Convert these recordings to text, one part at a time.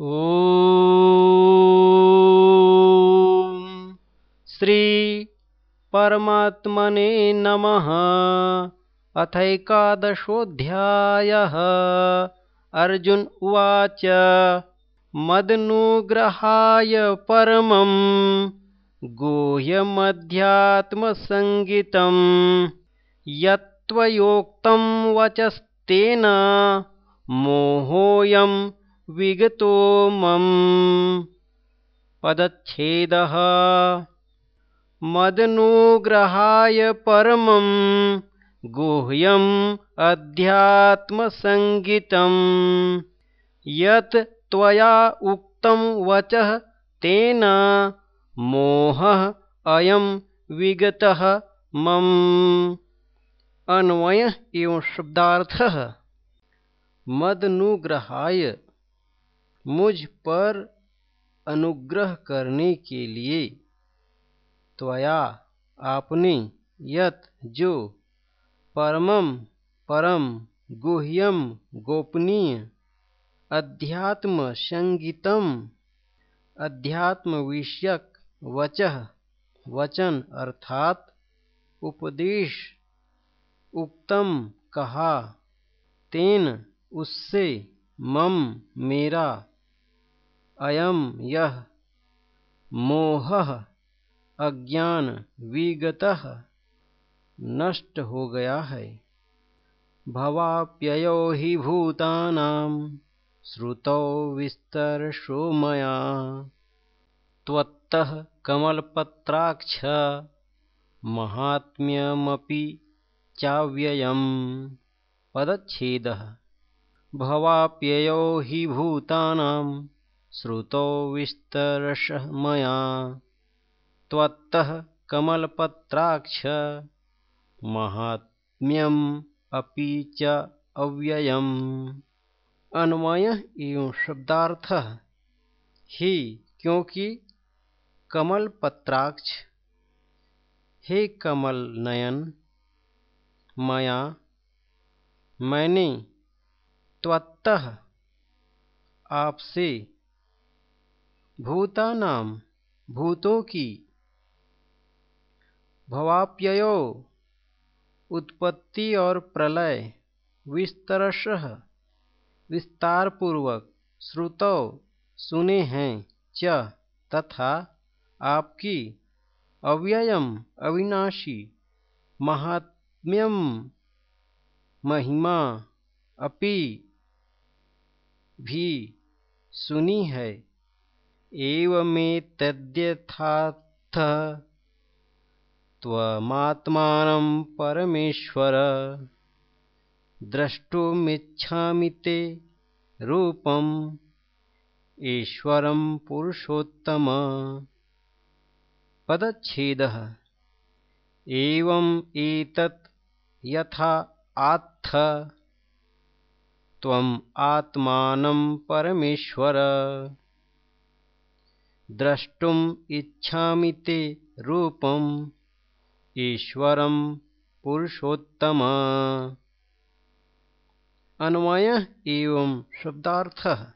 ॐ श्रीपरमात्मने नमः। अथैकादशोऽध्यायः अर्जुन उवाच मदनुग्रहाय परमं गुह्यमध्यात्मसङ्गितं यत्त्वयोक्तं वचस्तेन मोहोऽयं विगतो मम पदच्छेदः। मदनुग्रहाय परमं गुह्यम् अध्यात्मसङ्गितं यत् त्वया उक्तं वचः तेन मोहः अयं विगतः मम। अन्वय एवं शब्दार्थः। मदनुग्रहाय मुझ पर अनुग्रह करने के लिए त्वया आपने यत जो परमम परम गुह्यम गोपनीय अध्यात्म संगीतम अध्यात्म विषयक वचः वचन अर्थात उपदेश उक्तम कहा, तेन उससे मम मेरा अयम यह मोह अज्ञान विगत नष्ट हो गया है। भवाप्ययो हि भूतानां श्रुतौ विस्तरशो मया। त्वत्तः कमलपत्राक्ष महात्म्यमपि चाव्ययम्। पदच्छेदः। भवाप्ययो हि भूतानां श्रुतो विस्तरशः मया। कमलपत्राक्ष। महात्म्यम् अपि च अव्ययम्। अन्वय एवं शब्दार्थ। ही, क्योंकि कमल पत्राक्ष हे कमल नयन, मया, मैंने त्वत्तः आपसे भूतानाम, भूतों की। भवाप्ययो, उत्पत्ति और प्रलय, विस्तरश, विस्तारपूर्वक, श्रुतौ, सुने हैं, च, तथा आपकी, अव्ययम, अविनाशी, महात्म्यम, महिमा, अपि, भी, सुनी है। एवमेतद्यथाथ त्वमात्मानं परमेश्वर। द्रष्टुमिच्छामि ते रूपम् ईश्वरं पुरुषोत्तम। पदच्छेदः। एवम् एतत् यथा आत्थ त्वम् आत्मानं परमेश्वर द्रष्टुम् इच्छामि ते रूपम्। ईश्वरं पुरुषोत्तम। अन्वय एवं शब्दार्थ।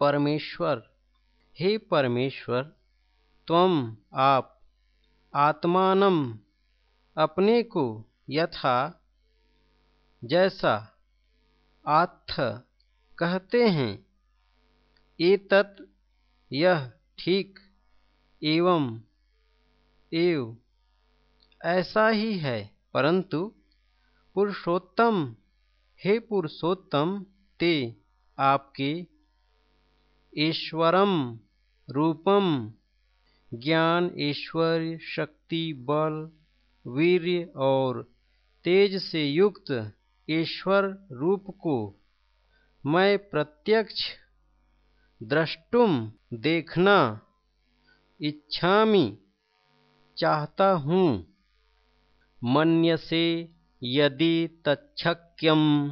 परमेश्वर, हे परमेश्वर तुम आप आत्मानम अपने को यथा जैसा आत्थ कहते हैं। एतत् यह ठीक एवं एव ऐसा ही है। परंतु पुरुषोत्तम, हे पुरुषोत्तम, ते आपके ईश्वरम रूपम, ज्ञान, ऐश्वर्य, शक्ति, बल, वीर्य और तेज से युक्त ईश्वर रूप को मैं प्रत्यक्ष द्रष्टुम देखना, इच्छामि, चाहता हूँ। मन्यसे यदि तच्छक्यं,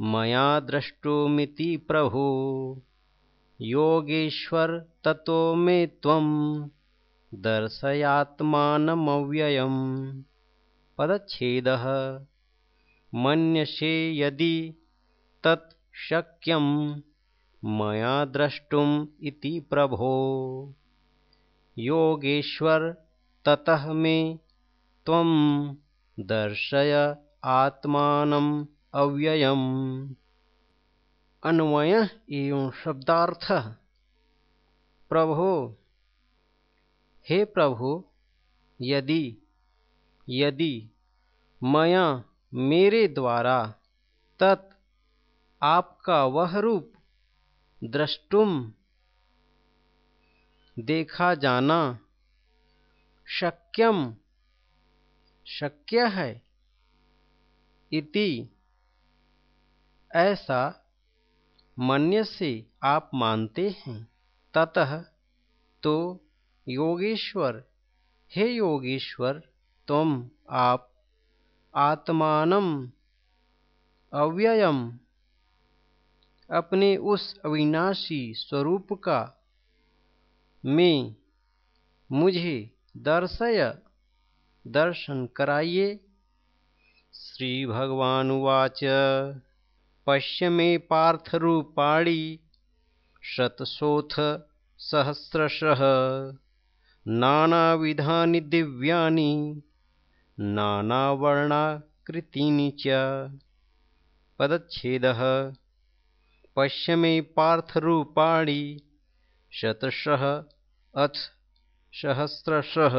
मया द्रष्टुमिति प्रभो। योगेश्वर ततो मे त्वं, दर्शयात्मानमव्ययम्। पदच्छेदः। मन्यसे यदि तत् शक्यं मया द्रष्टुम् इति प्रभो। योगेश्वर, ततः मे त्वं दर्शय आत्मानम् अव्ययम्। अन्वय एवं शब्दार्थ। प्रभो, हे प्रभु, यदि यदि मया मेरे द्वारा तत् आपका वह रूप द्रष्टुम, देखा जाना, शक्यम, शक्य है, इति। ऐसा मन्य से आप मानते हैं। ततः तो योगेश्वर, हे योगेश्वर, तुम आप आत्मानम अव्ययम अपने उस अविनाशी स्वरूप का में मुझे दर्शय, दर्शन कराइए। श्री भगवानुवाच पश्य मे पार्थरूपाणि शतशोऽथ सहस्रशः। नानाविधानि दिव्यानि, नानावर्णाकृतीनि च। पश्य मे पार्थरूपाणि। शतशः अथ सहस्रशः।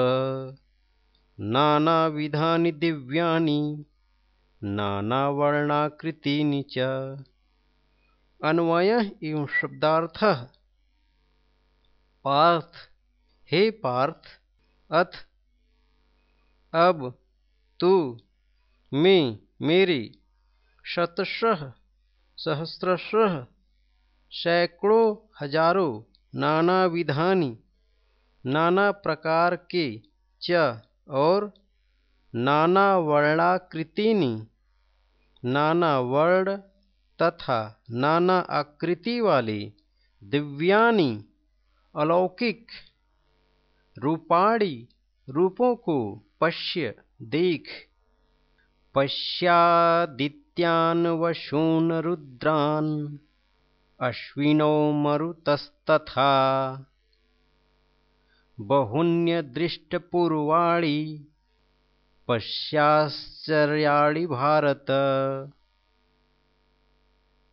नानाविधानि दिव्यानि, नानावर्णाकृतीनि च। अन्वय एवं शब्दार्थ। पार्थ, हे पार्थ, अथ, अब, तू, मैं, मेरे, शतशः। सहस्रशः सैकड़ों हज़ारों नाना विधानी, नाना प्रकार के च और नाना वर्णाकृतिनी, नाना वर्ण तथा नाना आकृति वाले दिव्यानी, अलौकिक रूपाणी रूपों को पश्य देख पश्यादित्यान वशून रुद्रान अश्विनो मरुतस्तथा। बहून्यदृष्टपूर्वाणि पश्याश्चर्याणि भारत।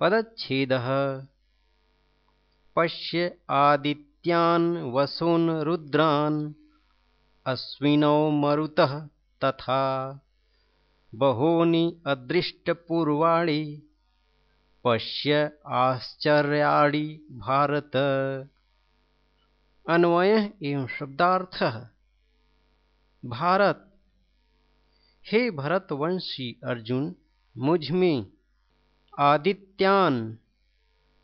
पदच्छेदः। पश्य आदित्यान् वसून् रुद्रान् अश्विनौ मरुतः तथा बहूनि अदृष्टपूर्वाणि। पश्य आश्चर्याणि भारत। अन्वय एवं शब्दार्थ। भारत। हे भरतवंशी अर्जुन, मुझमें आदित्यान,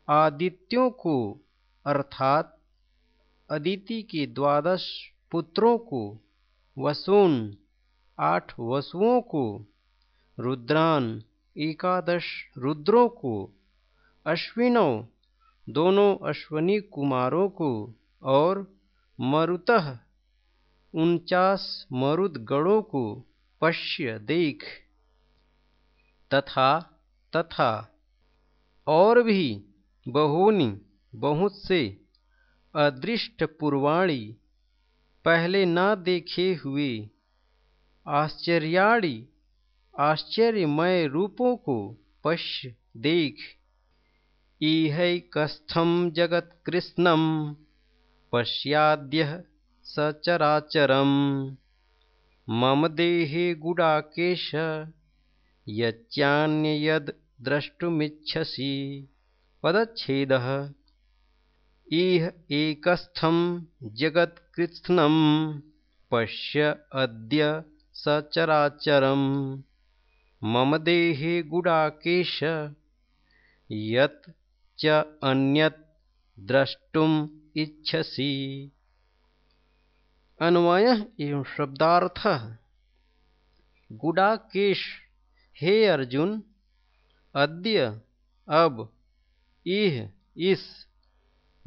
आदित्यों को, अर्थात अदिति के द्वादश पुत्रों को, वसुन, आठ वसुओं को रुद्रान, एकादश रुद्रों को, अश्विनों, दोनों अश्वनी कुमारों को, और मरुतः उनचास मरुद गणों को पश्य देख। तथा तथा, और भी बहुनी, बहुत से अदृष्ट पुरवाणी पहले ना देखे हुए आश्चर्याणी आश्चर्यमय रूपों को पश्य देख। ईहैकस्थं जगत्कृत्स्नं पश्याद्यः सचराचरम्। मम देहे गुडाकेश यच्चान्ययद् द्रष्टुमिच्छसि, पदच्छेदः। इह एकस्थं जगत्कृत्स्नं पश्य अद्य सचराचरम्। मम देहे गुडाकेश, यत् च अन्यत् द्रष्टुम इच्छसि। अन्वय एवं शब्दार्थ। गुडाकेश, हे अर्जुन, अद्य, अब, इह, इस,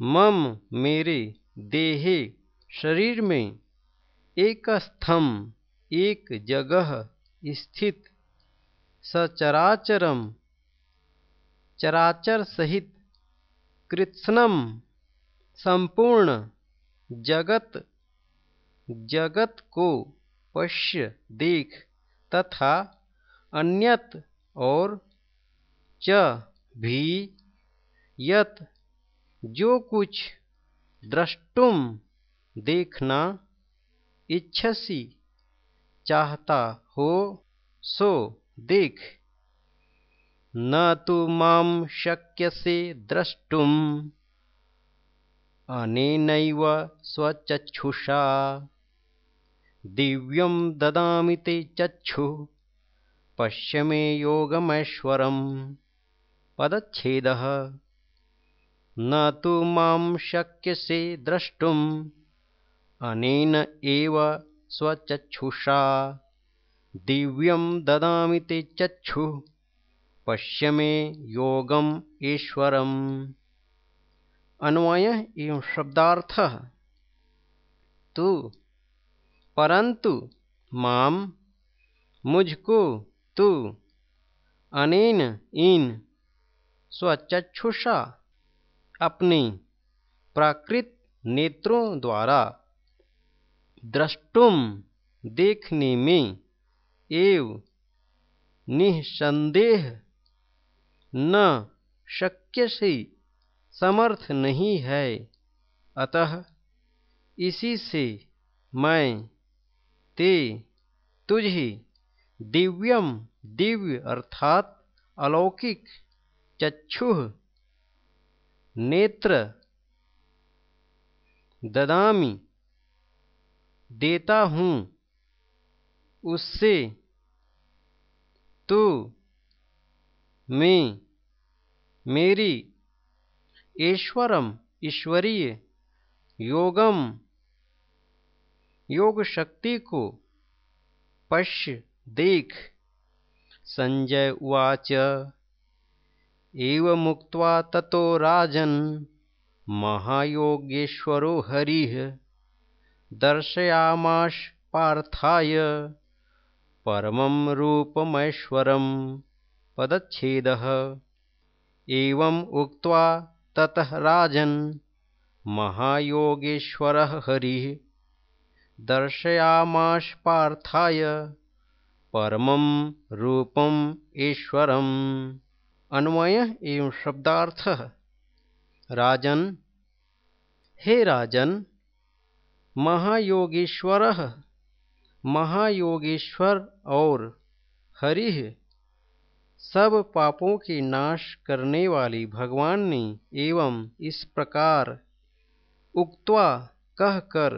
मम, मेरे, देहे, शरीर में एक स्थम एक जगह, स्थित। सचराचरम, चराचर सहित कृत्स्नम, संपूर्ण जगत जगत को पश्य देख तथा अन्यत और च भी यत जो कुछ द्रष्टुम देखना इच्छसी चाहता हो सो। देख न तो मां शक्यसे द्रष्टुम्। अनेनैव स्वचक्षुषा। दिव्यं ददामि ते चक्षुः। मे योगमैश्वरम्। पदच्छेदः। न तु मां शक्यसे द्रष्टुम्। अनेन एव स्वचक्षुषा दिव्यं ददामि ते चक्षुः। पश्य में योगम ईश्वरम। अन्वय एवं शब्दार्थ। तू परंतु माम, मुझको, तू, अनेन इन स्वचक्षुषा, अपने, प्राकृत नेत्रों द्वारा द्रष्टुम देखने में एव निसंदेह न शक्य से समर्थ नहीं है। अतः इसी से मैं ते तुझे दिव्यम दिव्य अर्थात अलौकिक चक्षुः नेत्र ददामी, देता हूँ। उससे तू, मैं, मेरी, ईश्वरम, ईश्वरीय, योगम योग शक्ति को पश्य, देख। संजय उवाच, एव मुक्त्वा ततो राजन्, महायोगेश्वरो हरिः, दर्शयामाश पार्थाय। परमं रूपमैश्वरम् पदच्छेदः। एवम् उक्त्वा ततः राजन् महायोगेश्वरः हरिः दर्शयामाश पार्थाय परमं रूपम् ईश्वरम्। अन्वय एवं शब्दार्थ। राजन हे राजन महायोगेश्वर महायोगेश्वर और हरिः सब पापों के नाश करने वाली भगवान ने एवं इस प्रकार उक्त्वा कहकर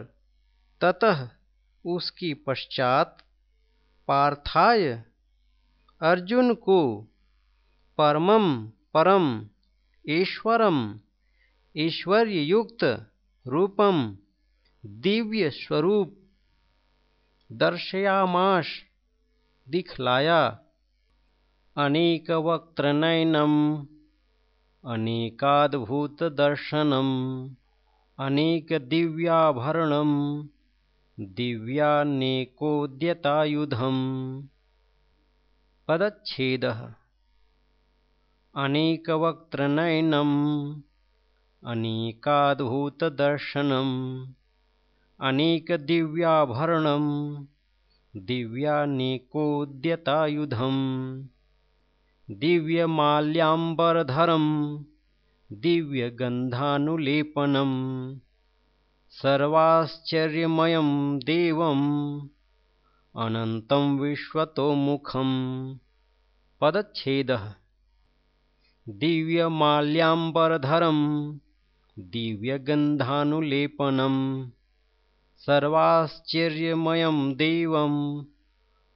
ततः उसकी पश्चात पार्थाय अर्जुन को परमम परम ईश्वरम ईश्वर्य युक्त रूपम दिव्य स्वरूप दर्शयामाश। दिखलाया। अनेकवक्त्रनयनम्। अनेकाद्भुतदर्शनम्। अनेकदिव्याभरणं दिव्यानेकोद्यतायुधम्। पदच्छेदः। अनेकवक्त्रनयनम्। अनेकाद्भुतदर्शनम् अनेकदिव्याभरणं दिव्यानेकोद्यतायुधम् दिव्यमाल्याम्बरधरं दिव्यगन्धानुलेपनं सर्वाश्चर्यमयं देवम् अनन्तं विश्वतोमुखं पदच्छेदः। दिव्यमाल्याम्बरधरं दिव्यगन्धानुलेपनं सर्वाश्चर्यमयं देवम्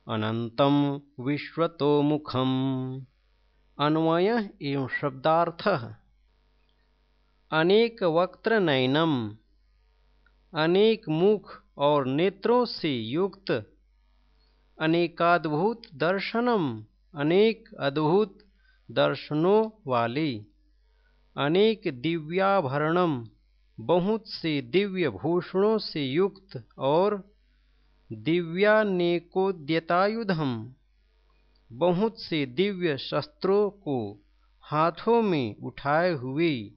अनन्तं विश्वतोमुखम्। अन्वय एवं शब्दार्थ। अनेक वक्त्र नयनम अनेक मुख और नेत्रों से युक्त, अनेकाद्भुत दर्शनम, अनेक अद्भुत दर्शनों वाली, अनेक दिव्याभरणम बहुत से दिव्य भूषणों से युक्त और दिव्यानेकोद्यतायुधम। बहुत से दिव्य शस्त्रों को हाथों में उठाए हुए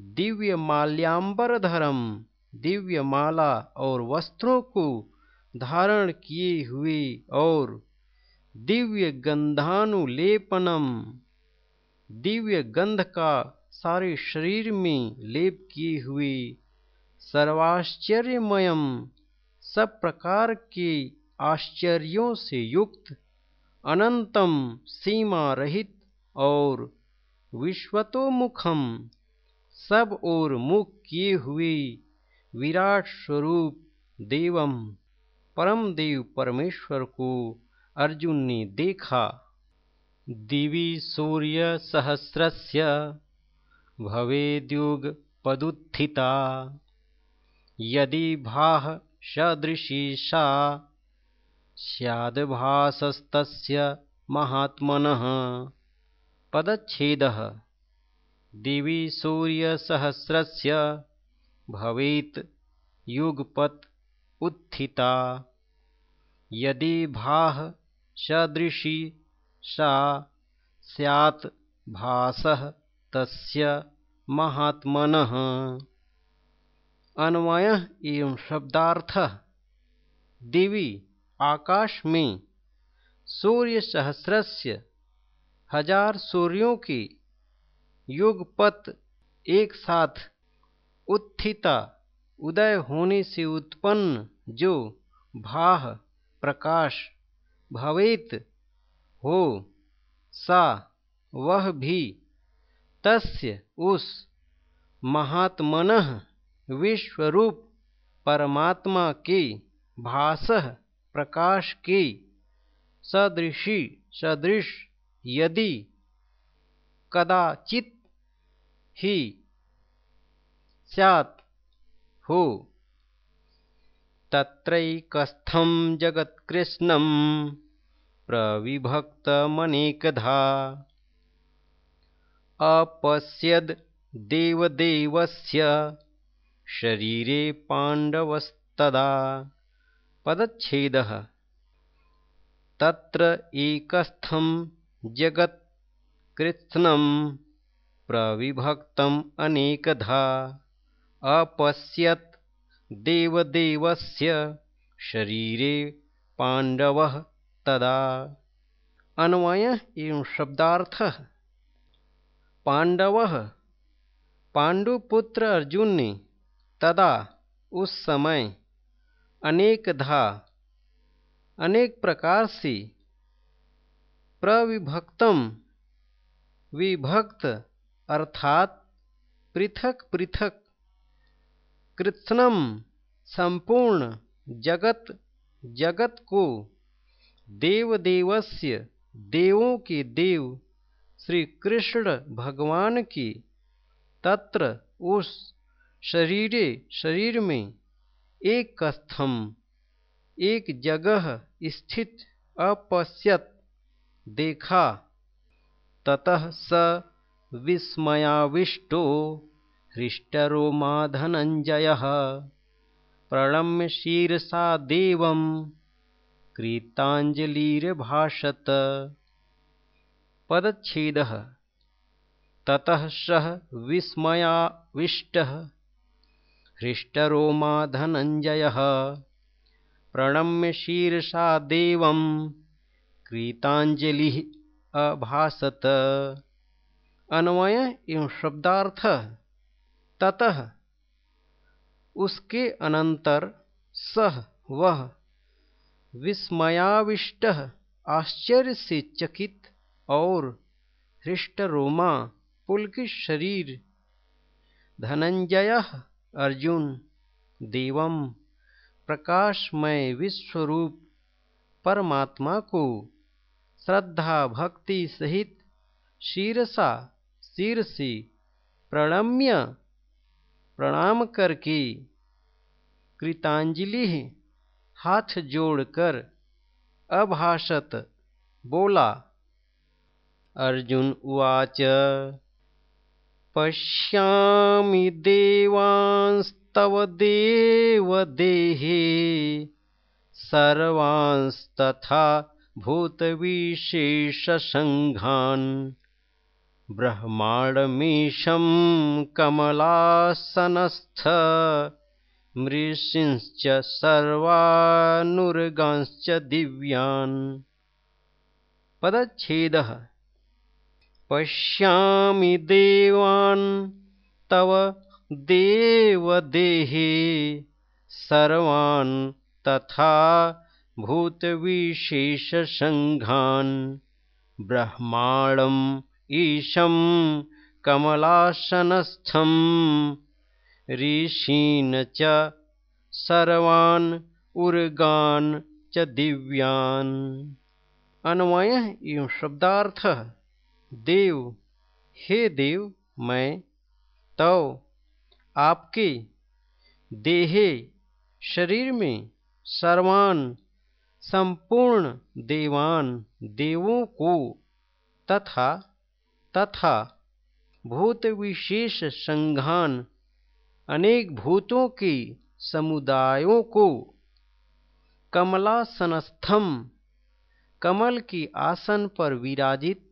दिव्य माल्याम्बरधरम, दिव्य माला और वस्त्रों को धारण किए हुए और दिव्य गंधानुलेपनम, दिव्य गंध का सारे शरीर में लेप किए हुए सर्वाश्चर्यमयम सब प्रकार के आश्चर्यों से युक्त अनंतम सीमा रहित और विश्वतोमुखम सब और मुख किए हुए विराट स्वरूप देवम परम देव परमेश्वर को अर्जुन ने देखा। दिवि सूर्य सहस्रस्य भवेद्युगपदुत्थिता। यदि भाः सदृशी सा, स्याद्भासस्तस्य महात्मनः। पदच्छेदः। दिवि सूर्यसहस्रस्य भवेत् युगपत् उत्थिता यदि भाः सदृशी सा, स्यात् भासः तस्य महात्मनः। अन्वय एवं शब्दार्थ। देवी आकाश में। सूर्य सहस्रस्य हज़ार सूर्यों के युगपत एक साथ उत्थिता उदय होने से उत्पन्न जो भाह प्रकाश भवेत हो, सा वह भी तस्य उस महात्मन विश्वरूप परमात्मा की भाष प्रकाश के सदृशी सदृश यदि कदाचित ही स्यात् हो। तत्रैकस्थं जगत्कृष्णं प्रविभक्तमनेकधा। अपश्यद् देवदेवस्य शरीरे पाण्डवस्तदा। पदच्छेदः। तत्र एकस्थं जगत्कृत्स्नं प्रविभक्तम् अनेकधा। अपश्यत् देवदेवस्य शरीरे पाण्डवः तदा। अन्वय एवं शब्दार्थ पांडव, पांडुपुत्र अर्जुन ने तदा, उस समय, अनेकधा, अनेक प्रकार से, प्रविभक्तम, विभक्त, अर्थात, पृथक पृथक, कृत्स्नम, संपूर्ण जगत जगत को, देवदेवस्य, देवों के देव श्री कृष्ण भगवान की, तत्र उस शरीरे, शरीर में एक स्तंभ एक जगह स्थित अपश्यत देखा। ततः स विस्मयाविष्टो हृष्टरो धनंजय प्रणम्य शीर्षा देव कृतांजलिर्भाषत पदच्छेदः। ततः सः हृष्टरोमा धनञ्जयः। प्रणम्य शीर्षा देवं कृतांजलि अभासत। अन्वय एवं शब्दार्थ। ततः उसके अनंतर सह वह विस्मयाविष्ट आश्चर्य से चकित और हृष्टरोमा पुलकित शरीर। धनंजय अर्जुन देवम प्रकाशमय विश्वरूप परमात्मा को श्रद्धा भक्ति सहित शीरसा सिर से प्रणम्य प्रणाम करके कृतांजलि हाथ जोड़कर अभाषत बोला अर्जुन उवाच पश्यामि देवांस्तव देवदेहे सर्वांस्तथा भूतविशेषसङ्घान्। ब्रह्माण्डमीशं कमलासनस्थ मृषिंश्च सर्वानुर्गांश्च दिव्यान्। पदच्छेदः पश्यामि देवान् तव देवदेहे सर्वान् तथा भूतविशेषसङ्घान्। ब्रह्माणम् ईशं कमलासनस्थं ऋषीन् च सर्वान् उर्गान् च दिव्यान्। अन्वय एवं शब्दार्थ देव, हे देव, मैं तो आपके देहे शरीर में सर्वान, संपूर्ण देवान देवों को तथा तथा भूत विशेष संघान अनेक भूतों के समुदायों को कमलासनस्थम, कमल की आसन पर विराजित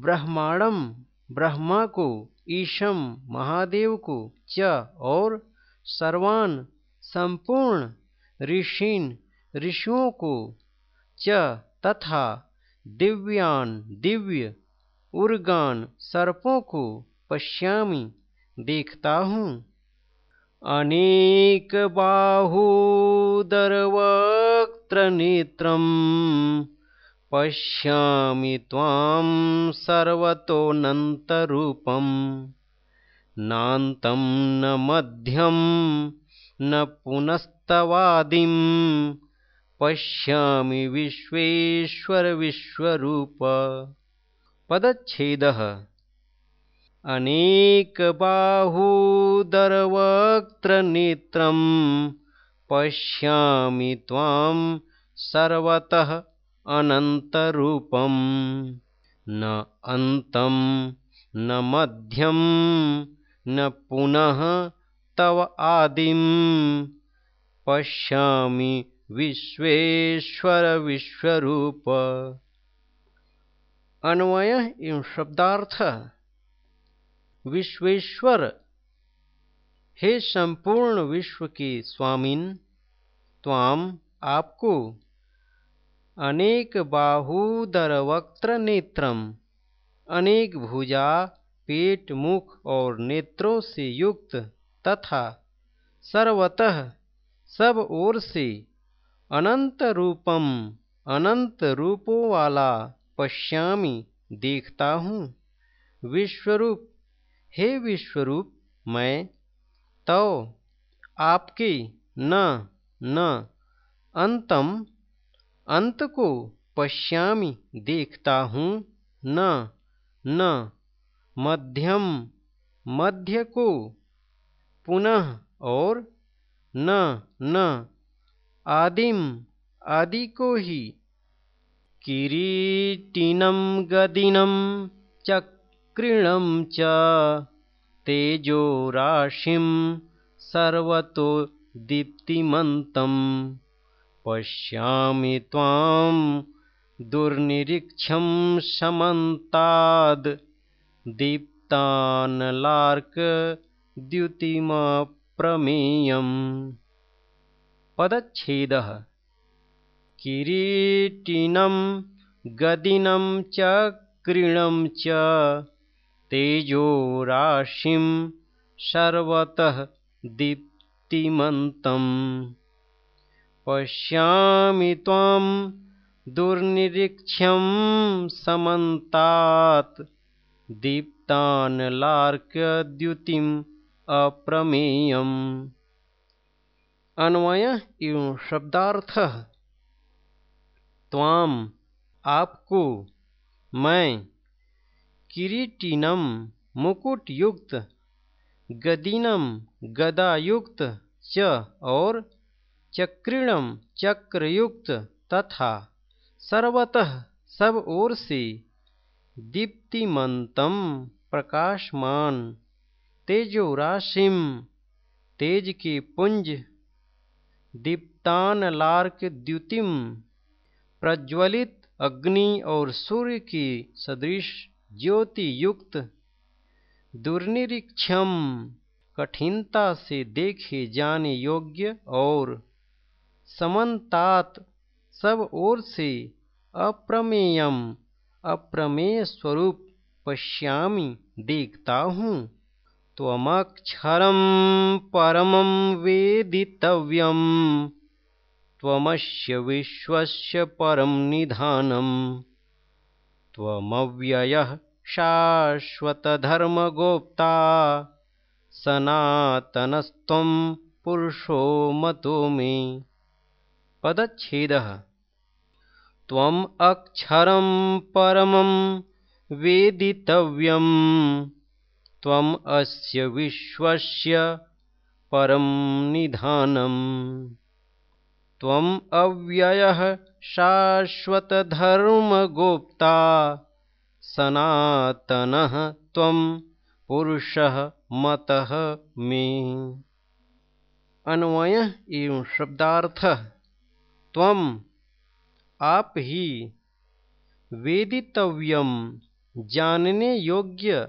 ब्रह्मांडम ब्रह्मा को, ईशम, महादेव को, च, और सर्वान, संपूर्ण, ऋषिन, ऋषियों को, च, तथा दिव्यान, दिव्य, उर्गान, सर्पों को पश्यामी, देखता हूँ। अनेक नेत्रम पश्यामि त्वां सर्वतोऽनन्तरूपं। नान्तं न मध्यं न पुनस्तवादिं। पश्यामि विश्वेश्वर विश्वरूप। पदच्छेदः। अनेकबाहूदरवक्त्रनेत्रं पश्यामि त्वां सर्वतः अनन्तरूपं न अन्तं न मध्यं न पुनः तव आदिं पश्यामि विश्वेश्वर विश्वरूप अन्वय एवं शब्दार्थ। विश्वेश्वर, हे संपूर्ण विश्व के स्वामीन, त्वाम आपको अनेक बाहूदर वक्त्र नेत्रम, अनेक भुजा, पेट, मुख और नेत्रों से युक्त तथा सर्वतः सब ओर से अनंत रूपम, अनंत रूपों वाला पश्यामी, देखता हूँ। विश्वरूप, हे विश्वरूप, मैं तो आपके न न अंतम अंत को पश्यामी, देखता हूँ, न न, मध्यम, मध्य को, पुनः और, न न, आदिम, आदि को ही। किरीटिनं गदिनं चक्रिणं च तेजोराशिं सर्वतो दीप्तिमन्तम् पश्यामि त्वां दुर्निरीक्षं समन्ताद् दीप्तानलार्कद्युतिमप्रमेयम् पदच्छेदः। किरीटिनं गदिनं च क्रीणं च तेजोराशिं सर्वतः दीप्तिमन्तम् पश्यामि त्वां दुर्निरीक्ष्यं समन्तात्। दीप्तानलार्कद्युतिम् अप्रमेयम्। अन्वय एवं शब्दार्थ। त्वाम आपको मैं किरीटिनम मुकुट युक्त गदीनम गदायुक्त च और चक्रिणम चक्रयुक्त तथा सर्वतः सब ओर से दीप्तिमंतम प्रकाशमान तेजो तेजोराशिम, तेज के पुंज, दीप्तान लार्क द्युतिम, प्रज्वलित अग्नि और सूर्य की सदृश ज्योति युक्त, दुर्निरीक्षम, कठिनता से देखे जाने योग्य और समन्तात सब ओर से अप्रमेयम। अप्रमेय स्वरूप पश्यामि, देखता हूँ। त्वमक्षरं परमं वेदितव्यं त्वमस्य विश्वस्य परं निधानम्। त्वमव्ययः शाश्वतधर्मगोप्ता। सनातनस्त्वं पुरुषो मतो मे। पदच्छेदः। त्वम् अक्षरं परमं वेदितव्यम्। त्वम् अस्य विश्वस्य परं निधानम्। त्वम् अव्ययः शाश्वतधर्मगोप्ता। सनातनः त्वं पुरुषः मतः मे। अन्वय एवं शब्दार्थ त्वम आप ही वेदितव्यम जानने योग्य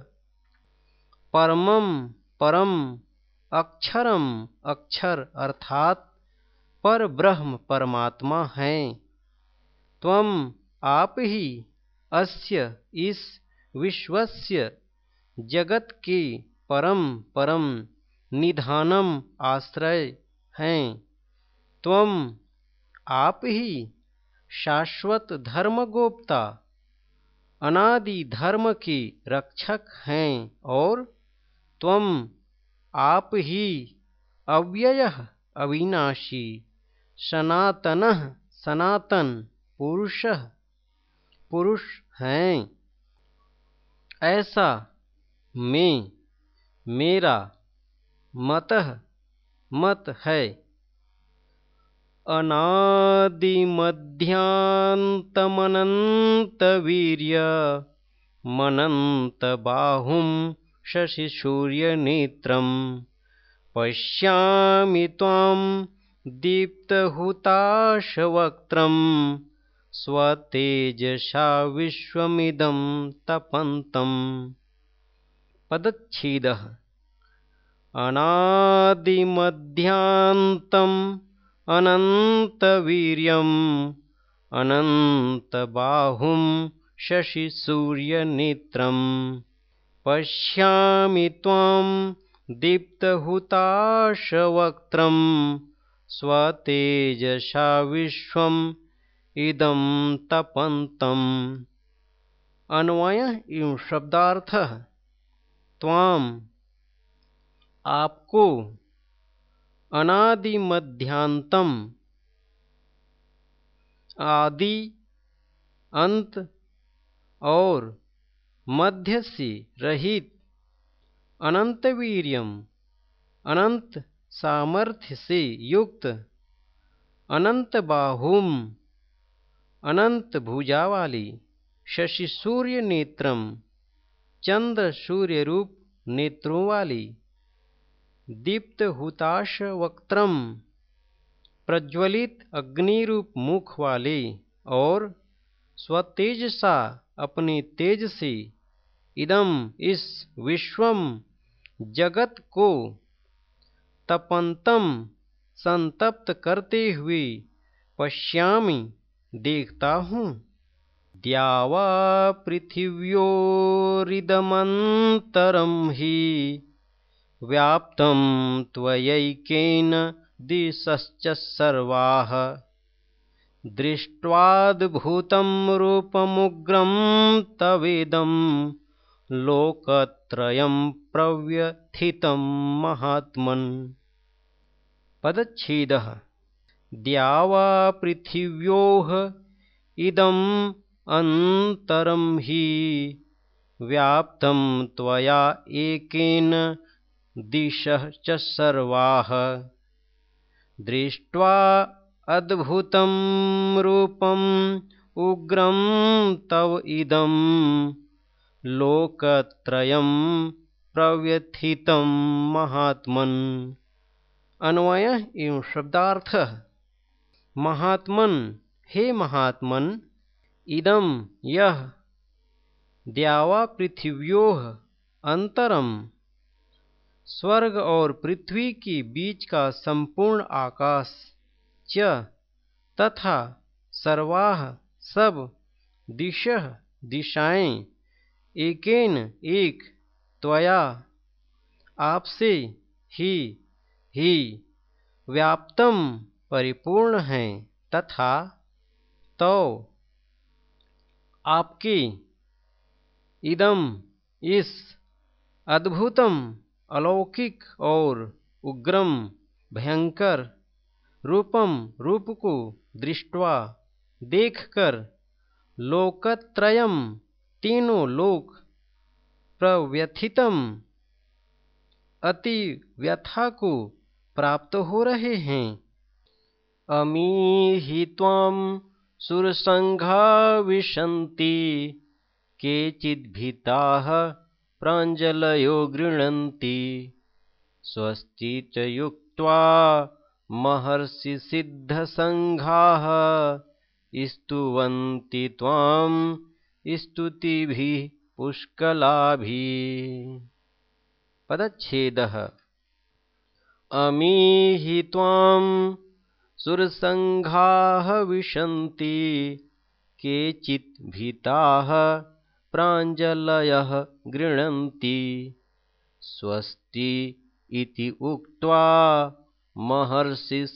परमम परम अक्षरम अक्षर अर्थात पर ब्रह्म परमात्मा हैं। त्वम आप ही अस्य इस विश्वस्य जगत के परम परम निधानम आश्रय हैं। त्वम आप ही शाश्वत धर्मगोप्ता अनादि धर्म के रक्षक हैं और त्वम आप ही अव्यय अविनाशी, सनातन सनातन पुरुष पुरुष हैं। ऐसा मैं मेरा मत मत है। अनादिमध्यान्तमनन्तवीर्य मनन्तबाहुं शशिसूर्यनेत्रं। पश्यामि त्वां दीप्तहुताशवक्त्रं स्वतेजसा विश्वमिदं तपन्तम् पदच्छेदः। अनादिमध्यान्तम् अनन्तवीर्यम्। अनन्तबाहुं शशिसूर्यनेत्रम्। पश्यामि त्वां दीप्तहुताशवक्त्रं स्वतेजसा विश्वम् इदं तपन्तम्। अन्वय एवं शब्दार्थ। त्वाम आपको अनादि मध्यांतम आदि, अंत, और मध्य से रहित। अनंत वीर्यम अनंत सामर्थ्य से युक्त। अनंत बाहुम अनंत भुजा वाली शशि सूर्य नेत्रम चंद्र सूर्य रूप नेत्रों वाली। दीप्त हुताश वक्त्रम, प्रज्वलित अग्निरूप मुख वाले और स्वतेज सा अपने तेज से, इदम इस विश्वम जगत को तपंतम संतप्त करते हुए पश्यामि, देखता हूँ। द्यावा पृथिव्योरिदमन्तरं हि व्याप्तं त्वयैकेन दिशश्च सर्वाः। दृष्ट्वाद्भुतं रूपमुग्रं तवेदं लोकत्रयं प्रव्यथितं महात्मन्। पदच्छेदः। द्यावा पृथिव्योः इदम् अन्तरं हि व्याप्तं त्वया एकेन दिशः च सर्वाः। दृष्ट्वा अद्भुतं रूपम् उग्रं तव इदं लोकत्रयं प्रव्यथितं महात्मन। अन्वय शब्दार्थ। महात्मन हे महात्मन इदम यह द्यावा पृथिव्यो अंतरम स्वर्ग और पृथ्वी के बीच का संपूर्ण आकाश, च, तथा सर्वाह सब दिश दिशाएँ, एकेन एक त्वया, आपसे ही ही व्याप्तम परिपूर्ण हैं, तथा तो आपके, इदम, इस, अद्भुतम अलौकिक और उग्रम, भयंकर, रूपम रूप को दृष्टवा, देखकर, लोकत्रयम, तीनों लोक, प्रव्यथितम अति व्यथा को प्राप्त हो रहे हैं। अमी ही ताम सुरसंघा विशंति केचिद्भीता प्राञ्जलयो गृह्णन्ति स्वस्ति च युक्त्वा महर्षिसिद्धसङ्घाः। स्तुवन्ति त्वां स्तुतिभिः पुष्कलाभिः। पदच्छेदः। अमीहि त्वां सुरसङ्घाः विशन्ति। केचित् भीताः प्राञ्जलयः गृह्णन्ति स्वस्ति इति उक्त्वा महर्षिसिद्धसङ्घाः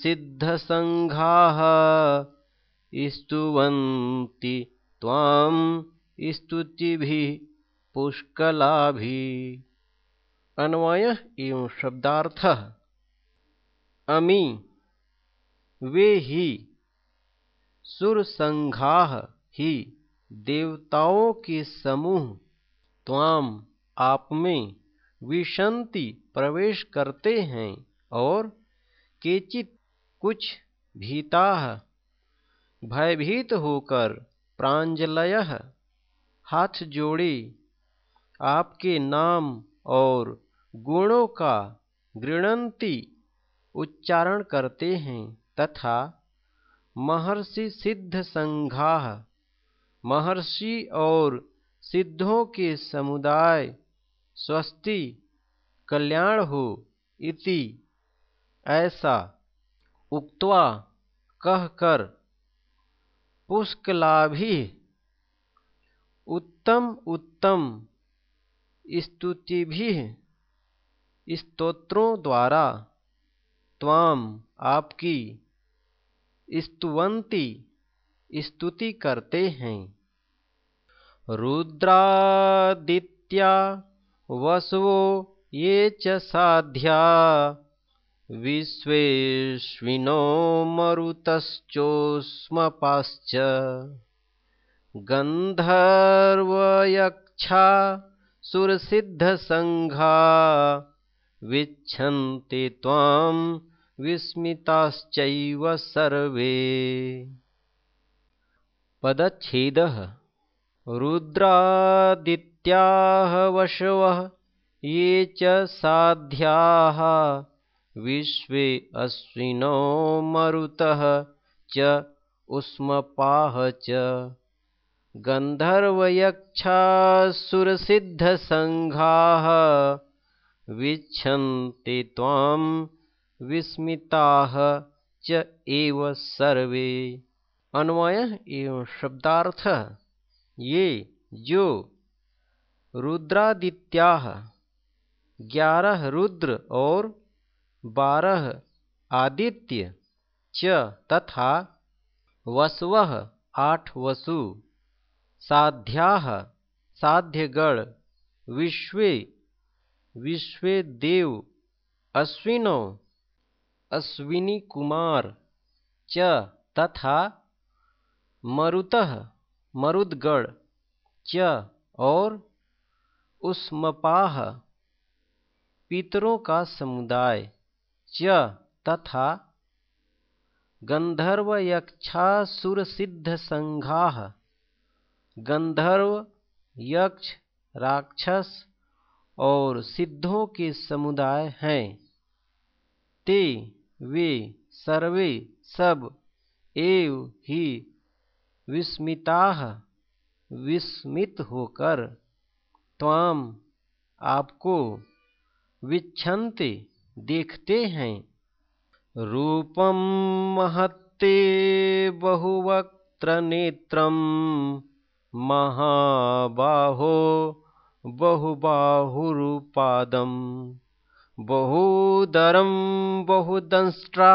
स्तुवन्ति त्वां स्तुतिभिः पुष्कलाभिः अन्वय एवं शब्दार्थ। अमी, वे ही सुरसंघा ही देवताओं के समूह त्वाम आप में विशंति प्रवेश करते हैं और केचित कुछ भीता भयभीत होकर प्रांजलय हाथ जोड़े आपके नाम और गुणों का गृणंती उच्चारण करते हैं तथा महर्षि सिद्ध संघा महर्षि और सिद्धों के समुदाय, स्वस्ति, कल्याण हो इति, ऐसा उक्त्वा कहकर पुष्कलाभि उत्तम उत्तम स्तुति स्तोत्रों द्वारा त्वाम आपकी स्तुवंती स्तुति करते हैं। रुद्रादित्या वसवो ये च साध्या। विश्वेश्विनो मरुतश्चोष्मपाश्च। गन्धर्वयक्षा सुरसिद्धसङ्घा। विच्छन्ति त्वां विस्मिताश्चैव सर्वे। पदच्छेदः रुद्रादित्याः वशवः ये च साध्याः। विश्वे अश्विनो मरुतः च उष्मपाः च। गन्धर्वयक्षासुरसिद्धसङ्घाः विच्छन्ति त्वां विस्मिताः च एव सर्वे। अन्वय एवं शब्दार्थ। ये जो रुद्रादित्या ग्यारह रुद्र और बारह आदित्य च तथा वसव आठ वसु साध्या साध्यगण विश्वे विश्वे देव अश्विनो अश्विनी कुमार च तथा मरुत मरुदगण च और उस्मपाह पितरों का समुदाय, च तथा गंधर्व संघा गंधर्व यक्ष राक्षस और सिद्धों के समुदाय हैं। ते, वे, सर्वे सब, एव ही विस्मिता, विस्मित होकर त्वाम आपको विच्छन्ति देखते हैं। रूपम महत्ते बहुवक्त्र नेत्रम महाबाहो बहुबाहुरुपादम बहुदरं बहुदंष्ट्राकरालं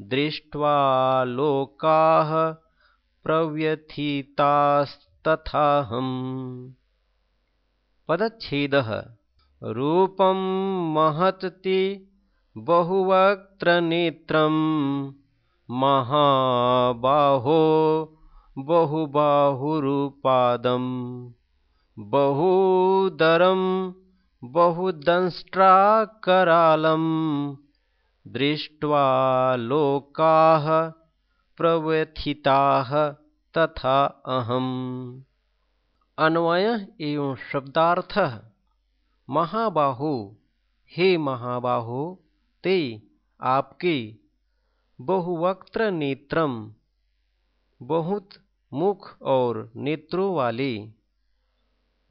दृष्ट्वा लोकाः प्रव्यथितास्तथाहम्। पदच्छेदः। रूपं महत्ति महाबाहो बहुबाहुरुपादं। बहुदरं बहुदंष्ट्राकरालं दृष्ट्वा लोकाः प्रव्यथिताः तथा अहम्। अन्वय एवं शब्दार्थ, महाबाहु, हे महाबाहु, ते आपके बहुवक्त्र नेत्रम, बहुत मुख और नेत्रों वाले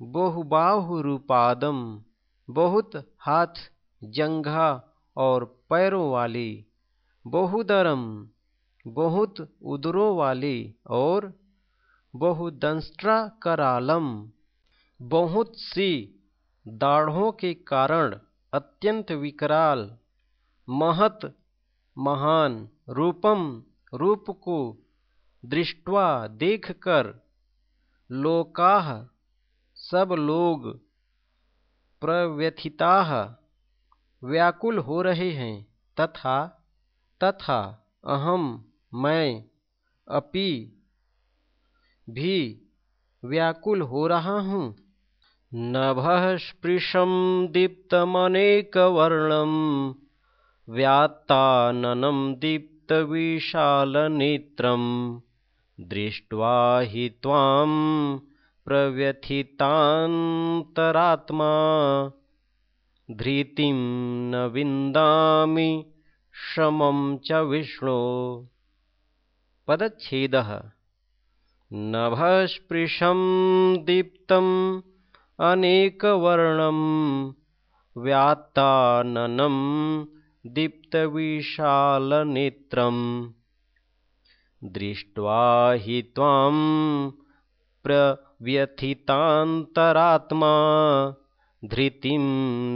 बहुबाहु रूपादम बहुत हाथ जंघा और पैरों वाली, बहुदरम, बहुत उदरों वाली और बहुदंष्ट्रा करालम। बहुत सी दाढ़ों के कारण अत्यंत विकराल, महत, महान रूपम, रूप को दृष्टवा देखकर लोकाह सब लोग प्रव्यथिता व्याकुल हो रहे हैं। तथा तथा, अहम, मैं, अपि, भी व्याकुल हो रहा हूँ। नभः स्पृशं दीप्तमनेकवर्णं, व्यात्ताननं दीप्तविशालनेत्रं, दृष्ट्वा हि त्वां प्रव्यथितान्तरात्मा। धृतिं न विन्दामि शमं च विष्णो। पदच्छेदः। नभस्पृशं दीप्तम् अनेकवर्णं व्यात्ताननं दीप्तविशालनेत्रं दृष्ट्वा हि त्वां प्रव्यथितान्तरात्मा धृतिं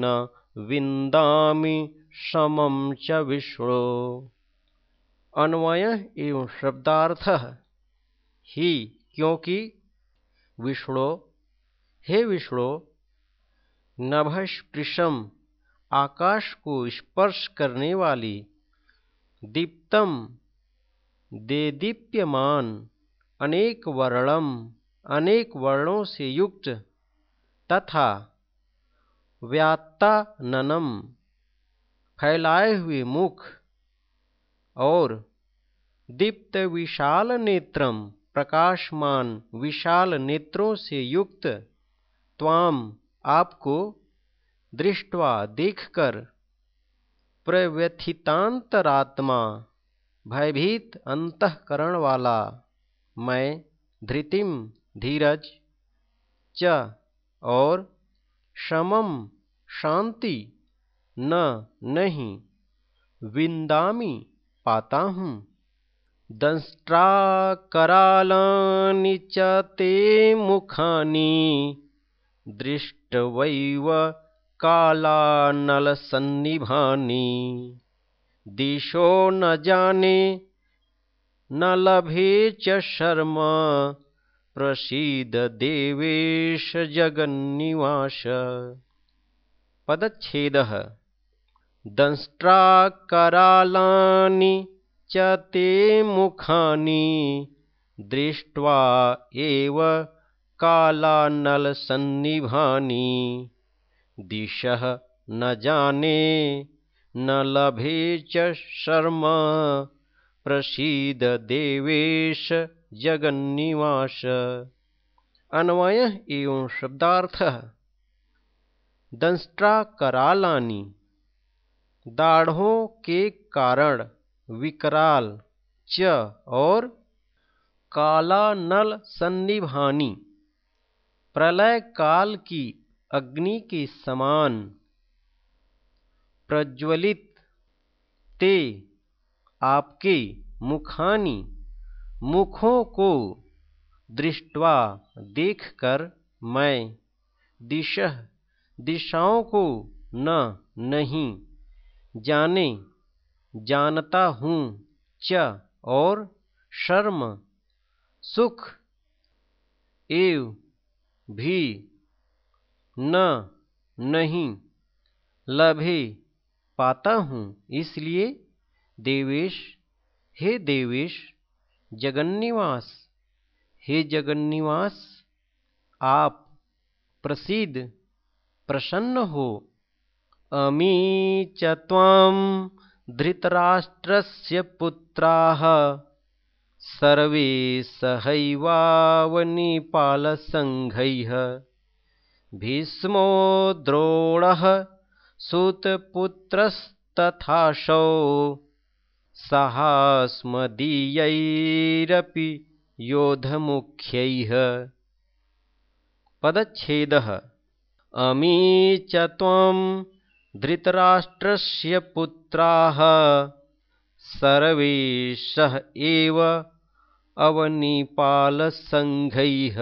न विन्दामि समं च विष्णो। अन्वय एवं शब्दार्थ। ही क्योंकि विष्णु, हे विष्णु नभस्पृशम आकाश को स्पर्श करने वाली, दीप्तम, देदीप्यमान, अनेक वर्णम, अनेक वर्णों से युक्त, तथा व्यात्ताननम फैलाए हुए मुख, और दीप्त विशाल नेत्रम, प्रकाशमान विशाल नेत्रों से युक्त त्वाम आपको दृष्टवा देखकर प्रव्यथितांतरात्मा, भयभीत अंतकरण वाला मैं धृतिम धीरज, च, और शमम शांति न नहीं। विंदामी पाता हूँ दंष्ट्राकरालानि च ते मुखानि। दृष्टवैव कालानलसन्निभानि। दिशो न जाने न लभे च शर्म प्रसीद देवेश जगन्निवास। पदच्छेदः। दंष्ट्राकरालानि च ते मुखानि दृष्ट्वा एव कालानलसन्निभानि। दिशः न जाने न लभे च शर्म। प्रसीद देवेश जगन्निवास। अन्वय एवं शब्दार्थ। दंष्ट्रा करालानी। दाढ़ों के कारण विकराल च और काला नल सन्निभानी। प्रलय काल की अग्नि के समान। प्रज्वलित ते आपके मुखानी। मुखों को दृष्टवा देखकर मैं दिश दिशाओं को न नहीं, जाने जानता हूँ च और शर्म, सुख एव भी न नहीं, लभे पाता हूँ, इसलिए देवेश, हे देवेश जगन्निवास। हे जगन्निवास, आप प्रसिद्ध, प्रसन्न हो। अमी च त्वां धृतराष्ट्रस्य पुत्राः। सर्वे सहैवावनिपालसङ्घैः। भीष्मो द्रोणः, सुतपुत्रस्तथाशौ। सहास्मदीयैरपि योधमुख्यैः। पदच्छेदः। अमी च त्वं धृतराष्ट्रस्य पुत्राः। सर्वे सह एव अवनिपालसङ्घैः।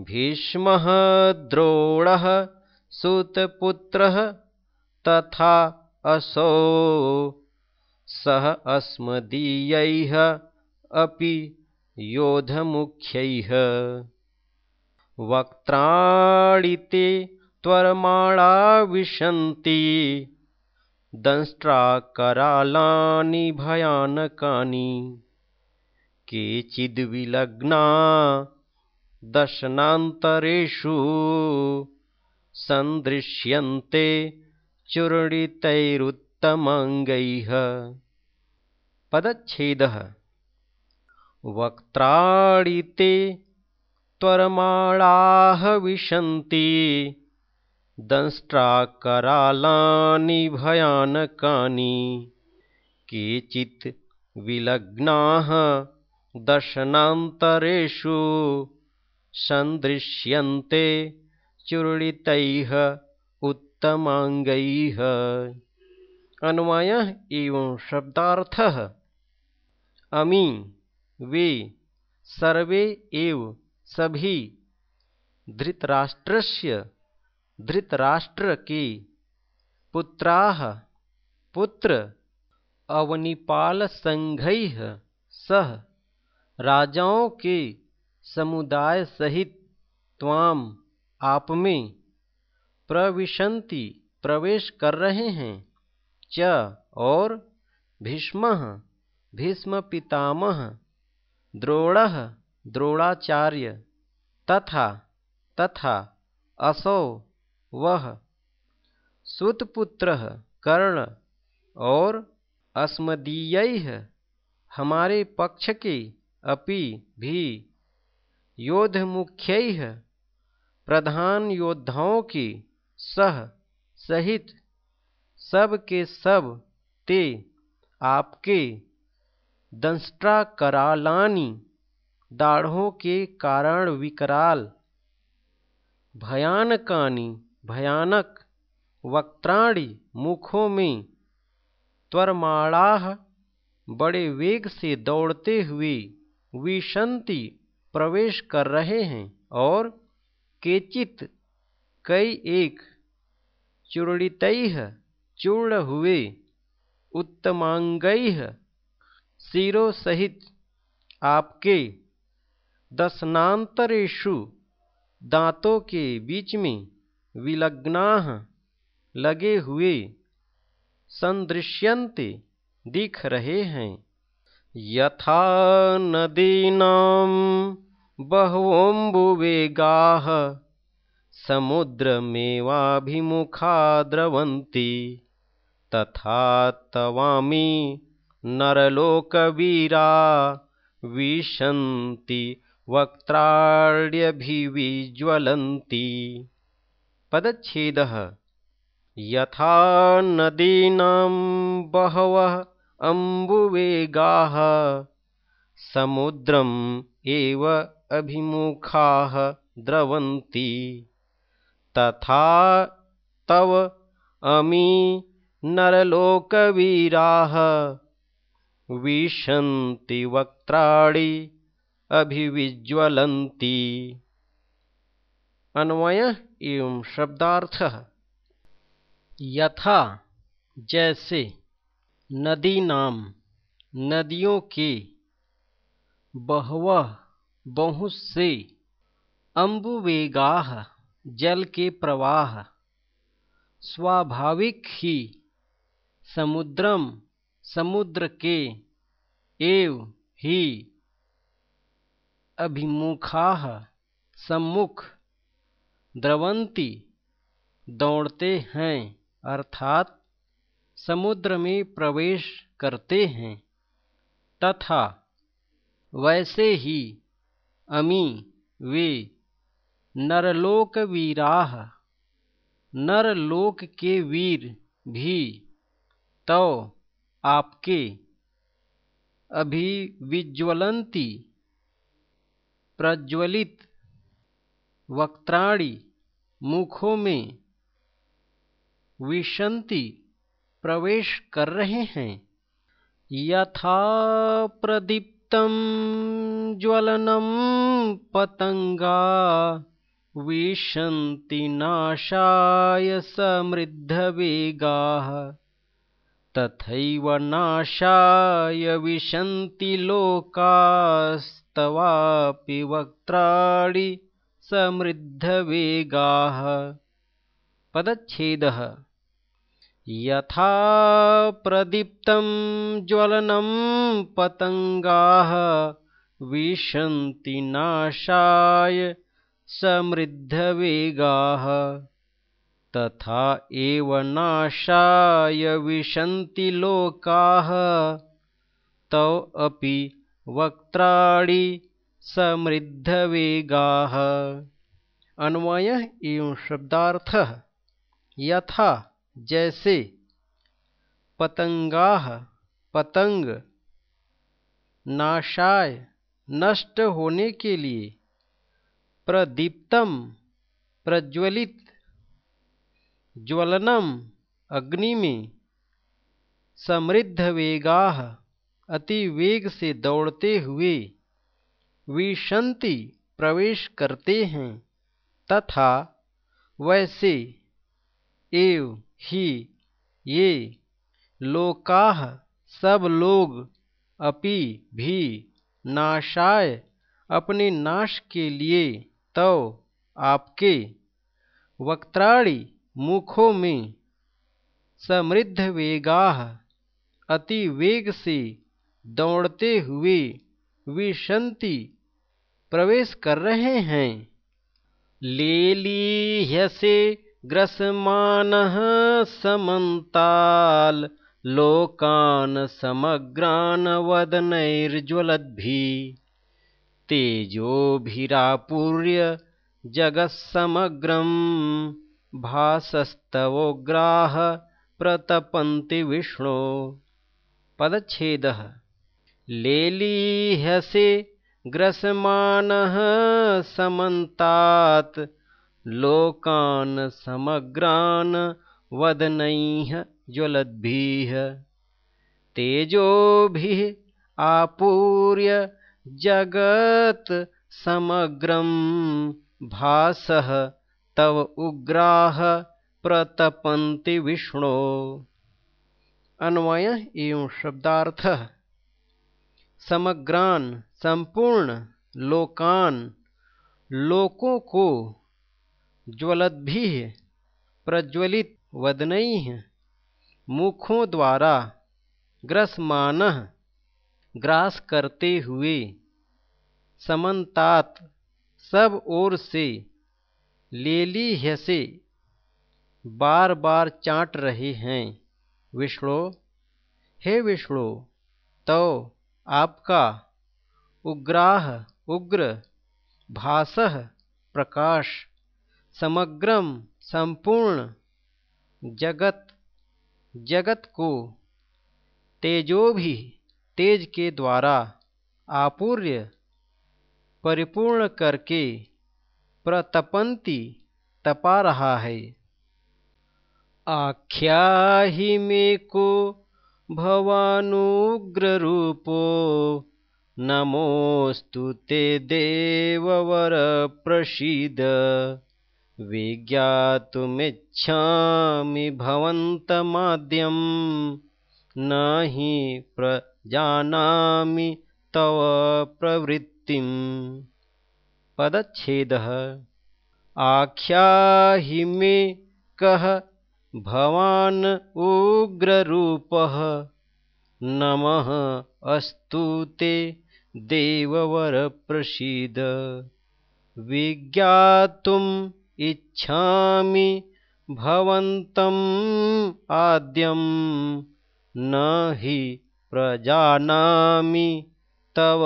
भीष्मः द्रोणः सुतपुत्रः तथा असौ सह अस्मदीयैः अपि योधमुख्यैः। वक्त्राणि ते त्वरमाणा विशन्ति दंष्ट्राकरालानि भयानकानि। केचिद्विलग्ना दशनान्तरेषु सन्दृश्यन्ते चूर्णितैरुत्तमाङ्गैः पदच्छेदः। वक्त्राणि ते त्वरमाणाः विशन्ति। दंष्ट्राकरालानि भयानकानि। केचित् विलग्नाः दशनान्तरेषु सन्दृश्यन्ते चूर्णितैः उत्तमाङ्गैः अन्वयः एवं शब्दार्थः। अमी, वे, सर्वे एव, सभी, धृतराष्ट्रस्य धृतराष्ट्र के पुत्राः, पुत्र अवनिपाल संघैः सह, राजाओं के समुदाय सहित त्वाम आप में प्रविशंति प्रवेश कर रहे हैं। च और भीष्म भीष्म पितामह द्रोण, द्रोणाचार्य, तथा तथा, असौ वह सुतपुत्र, कर्ण और अस्मदीय, हमारे पक्ष के अपि भी योद्ध मुख्य प्रधान योद्धाओं की सह, सहित सब के सब ते आपके दंष्ट्रा करालानी दाढ़ों के कारण विकराल। भयानकानी, भयानक, वक्त्राणी मुखों में त्वरमाणाह बड़े वेग से दौड़ते हुए विशंति प्रवेश कर रहे हैं और केचित कई एक चूर्णित चूर्ण हुए, उत्तमांग सिरों सहित आपके दसनांतरेशु दांतों के बीच में विलग्ना लगे हुए संदृश्यन्ते दिख रहे हैं। यथा नदीनां बह्वोऽम्बुवेगाः समुद्रमेवाभिमुखा द्रवन्ति। तथा तवामि नरलोकवीरा विशन्ति वक्त्राण्यभिविज्वलन्ति पदच्छेदः। यथा नदीनां बहवः अम्बुवेगाः समुद्रम् एव अभिमुखाः द्रवन्ति। तथा तव अमी नरलोकवीराः विशन्ति वक्त्राणि अभिविज्वलन्ति। अन्वय एवं शब्दार्थ। यथा जैसे नदी नाम नदियों के बहवह बहुत से अम्बुवेगाह जल के प्रवाह, स्वाभाविक ही समुद्रम समुद्र के एव ही। अभिमुखाह सम्मुख द्रवंती दौड़ते हैं, अर्थात समुद्र में प्रवेश करते हैं। तथा वैसे ही अमी, वे नरलोक वीराह नरलोक के वीर भी तो आपके अभिविज्वलंती प्रज्वलित वक्त्राणी मुखों में विशंति प्रवेश कर रहे हैं। यथा प्रदीप्तं ज्वलनं पतंगा विशन्ति नाशाय समृद्धवेगाः। तथैव नाशाय विशन्ति लोकास्तवापि वक्त्राणि समृद्धवेगाः। पदच्छेदः। यथा प्रदीप्तं ज्वलनं पतङ्गाः विशन्ति नाशाय समृद्धवेगाः तथा एव नाशाय विशन्ति लोकाः। तौ अपि अन्वय एवं शब्दार्थ। यथा जैसे पतंगा, पतंग नाशाय, नष्ट होने के लिए प्रदीप्तम, प्रज्वलित ज्वलनम अग्नि में समृद्ध वेगा अति वेग से दौड़ते हुए विशंति प्रवेश करते हैं, तथा वैसे एव ही ये लोकाह सब लोग अपि भी नाशाय अपने नाश के लिए तो आपके वक्त्राणी मुखों में। समृद्ध वेगाह, अति वेग से दौड़ते हुए विशंति प्रवेश कर रहे हैं। लेलीह्यसे ग्रसमानः समन्ताल्, लोकान् समग्रान् वदनैर्ज्वलद्भिः तेजोभिरापूर्य जगत्समग्रं भासस्तवोग्राः प्रतपन्ति विष्णो। पदच्छेदः। लेलीह्यसे ग्रसमानः समन्तात् लोकान् समग्रान् वदनैः ज्वलद्भिः। तेजोभिः आपूर्य जगत् समग्रं भासः तव उग्राः प्रतपन्ति विष्णो। अन्वय एवं शब्दार्थ। समग्रान, संपूर्ण, लोकान, लोकों को ज्वलद्भि प्रज्वलित वदनई मुखों द्वारा ग्रसमान ग्रास करते हुए समन्तात सब ओर से लेली से। बार बार चाट रहे हैं। विष्णु, हे विष्णु तो आपका उग्राह उग्र भासह प्रकाश समग्रम संपूर्ण जगत जगत को तेजो भी तेज के द्वारा आपूर्य, परिपूर्ण करके प्रतपंती तपा रहा है। आख्या ही में को भवानुग्र रूपो नमोस्तु ते देववर प्रसीद विज्ञातुमिच्छामि भवन्तमाद्यं न हि प्रजानामि तव प्रवृत्तिम्। पदच्छेदः। आख्याहि मे कः भवान् उग्ररूपः? नमः अस्तु ते देववरप्रसीद। विज्ञातुम् इच्छामि भवन्तम् आद्यं न हि प्रजानामि तव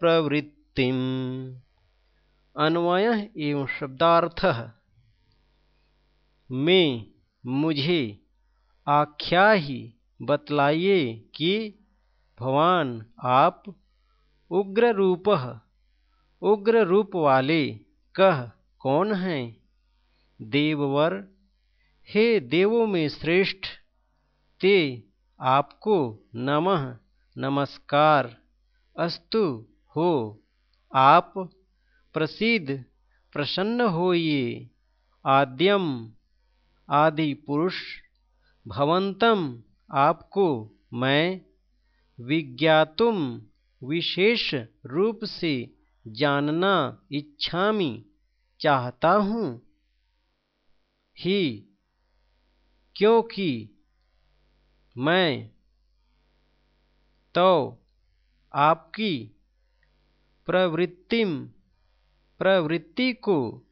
प्रवृत्तिम् अन्वय एवं शब्दार्थ। में, मुझे, आख्या ही बतलाइए कि भगवान आप उग्र रूप उग्र रूप वाले कह कौन हैं? देववर, हे देवों में श्रेष्ठ, ते आपको नमः, नमस्कार, अस्तु हो, आप प्रसिद्ध, प्रसन्न होइए। आद्यम, आदि पुरुष, भवंतम आपको मैं विज्ञातुम विशेष रूप से जानना इच्छामी, चाहता हूँ। ही, क्योंकि मैं तो आपकी प्रवृत्तिम प्रवृत्ति को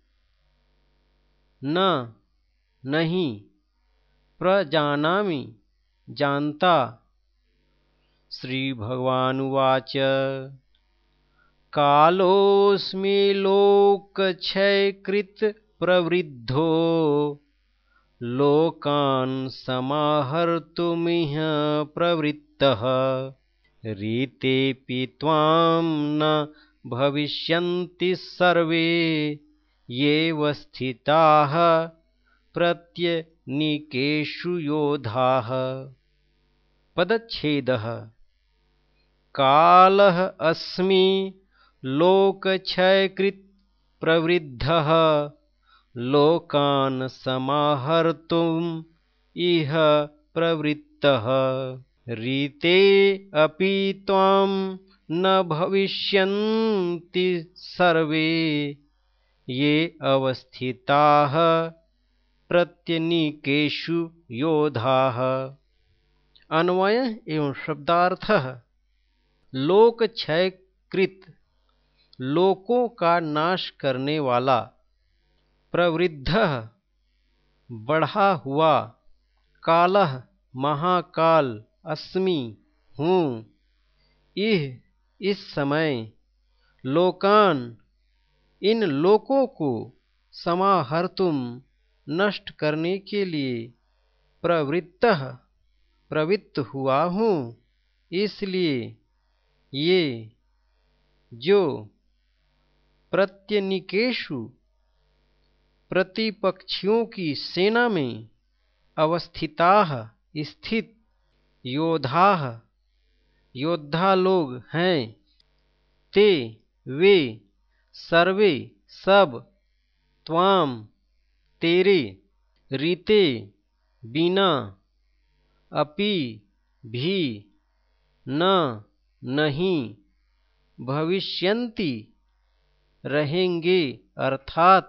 न नहीं प्रजानामि जानता। श्री भगवानुवाच कालोऽस्मि लोकक्षयकृत् प्रवृद्धो। लोकान् समाहर्तुमिह प्रवृत्तः। रीतेऽपि त्वां न भविष्यन्ति सर्वे येव स्थिताः प्रत्यनिकेषु योधाः। पदच्छेदः। कालः अस्मि लोकक्षयकृत् प्रवृद्धः। लोकान् समाहर्तुम् इह प्रवृत्तः। रीते अपि त्वां न भविष्यन्ति सर्वे। ये अवस्थिताः प्रत्यनीकेषु योधाः। अन्वय एवं शब्दार्थ। लोक क्षयकृत लोकों का नाश करने वाला। प्रवृद्ध। बढ़ा हुआ। कालह महाकाल। अस्मि हूँ। इह इस समय लोकान इन लोकों को समाहर्तुम नष्ट करने के लिए प्रवृत्त प्रवृत्त हुआ हूँ। इसलिए ये जो प्रत्यनिकेशु प्रतिपक्षियों की सेना में अवस्थिता स्थित योद्धा योद्धा लोग हैं। ते, वे, सर्वे, सब, त्वाम, तेरे, रीते, बिना, अपि, भी, न, नहीं, भविष्यंती रहेंगे, अर्थात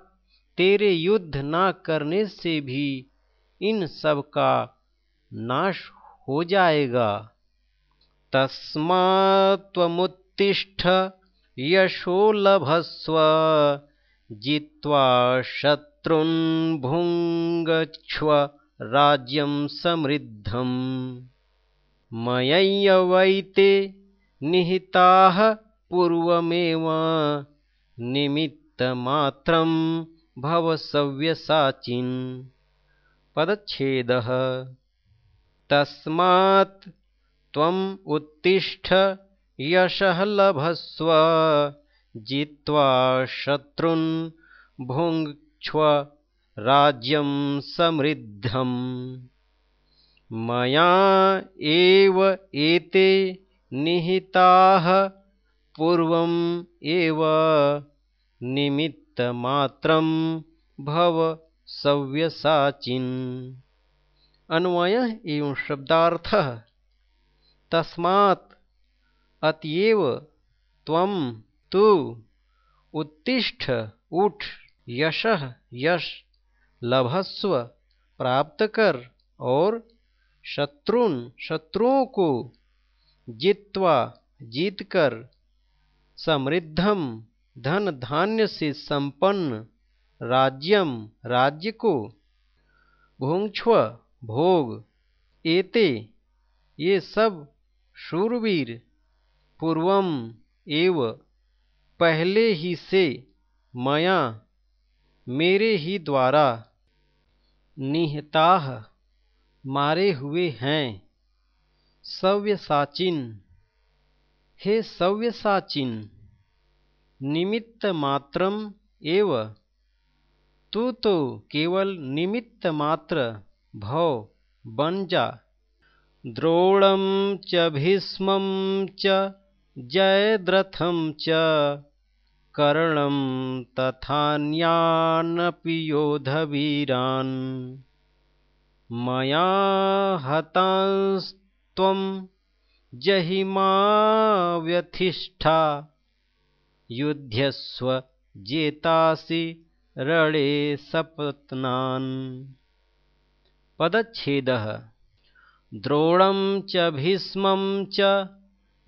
तेरे युद्ध ना करने से भी इन सब का नाश हो जाएगा। तस्मात्मुत्तिष्ठ यशो लभस्व जित्वा शत्रुन् भुङ्गक्ष्व राज्यं समृद्धम्। मयैयवैते निहिताः पूर्वमेव निमित्तमात्रं भव सव्यसाचिन् पदच्छेदः। तस्मात् त्वम् उत्तिष्ठ यशः लभस्व। जित्वा शत्रुन् भुङ्क्ष्व राज्यं समृद्धम्। मया एव एते निहिताः पूर्वम् एव। निमित्तमात्रं भव सव्यसाचिन्। अन्वय एवं शब्दार्थ तस्मात् अतएव त्वम तू उत्तिष्ठ, उठ, यश यश, लभस्व प्राप्त कर और शत्रुन शत्रुओं को जित्वा जीतकर समृद्धम धन धान्य से संपन्न राज्यम राज्य को भुंक्ष्व भोग, एते, ये सब शूरवीर पूर्वम एव पहले ही से मया मेरे ही द्वारा निहताह मारे हुए हैं। सव्यसाचिन, हे सव्यसाचिन, निमित्त मात्रम एव, तू तो केवल निमित्त मात्र भव बन जा। द्रोणं च भीष्मं च जयद्रथं च कर्णं तथान्यानपि योधवीरान्। मया हतांस्त्वं जहिमा व्यथिष्ठा युध्यस्व जेतासि रणे सपत्नान्। पदच्छेदः द्रोणं च भीष्मं च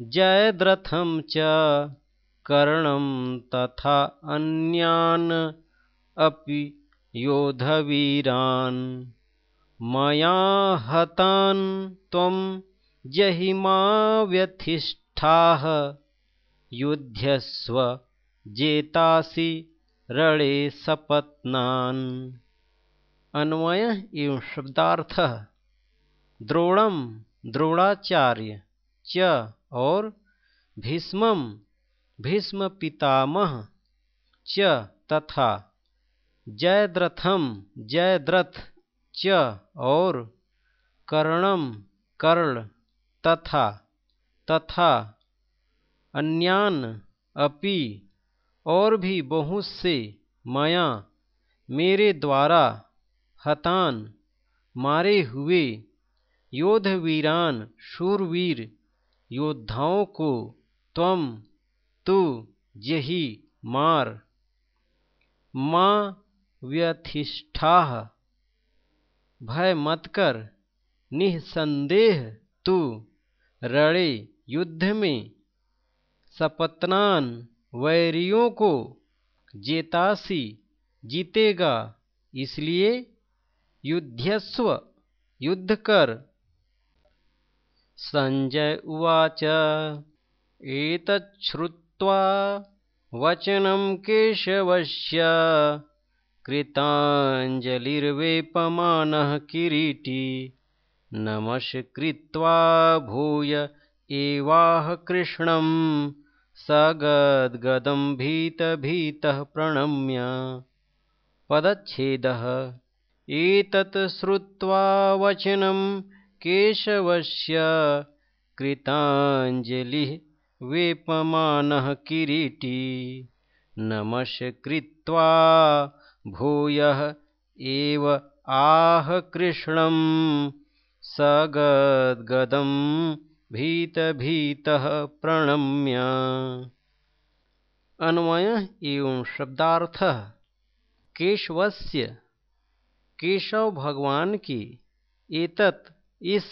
जयद्रथं च कर्णं तथा अन्यान् अपि योधवीरान्। मया हतान् त्वं जहिमा व्यथिष्ठाः युध्यस्व जेतासि रणे सपत्नान्। अन्वय एवं शब्दार्थ द्रोणम द्रोणाचार्य च और भीष्मम भीष्म पितामह च तथा जयद्रथम जयद्रथ च और कर्णम कर्ण तथा तथा अन्यान, अपि और भी बहुत से मया मेरे द्वारा हतान मारे हुए योधवीरान शूरवीर योद्धाओं को त्वम तू यही मार। माँ व्यथिष्ठा, भय मत कर, निसंदेह तू रणे युद्ध में। सपत्नान वैरियों को जेतासी जीतेगा, इसलिए युद्धस्व युद्ध कर। संजय उवाच। एतच्छ्रुत्वा वचनं केशवस्य कृताञ्जलिर्वेपमानः किरीटी नमस्कृत्वा भूय एवाह कृष्णं सगद्गदं भीतभीतः प्रणम्य। पदच्छेदः। एतत् श्रुत्वा वचनं केशवस्य कृताञ्जलिः वेपमानः किरीटी। नमस्कृत्वा भूयः एव आह कृष्णं। सगद्गदं भीतभीतः प्रणम्य। अन्वय एवं शब्दार्थ, केशवस्य, केशव भगवान की एतत् इस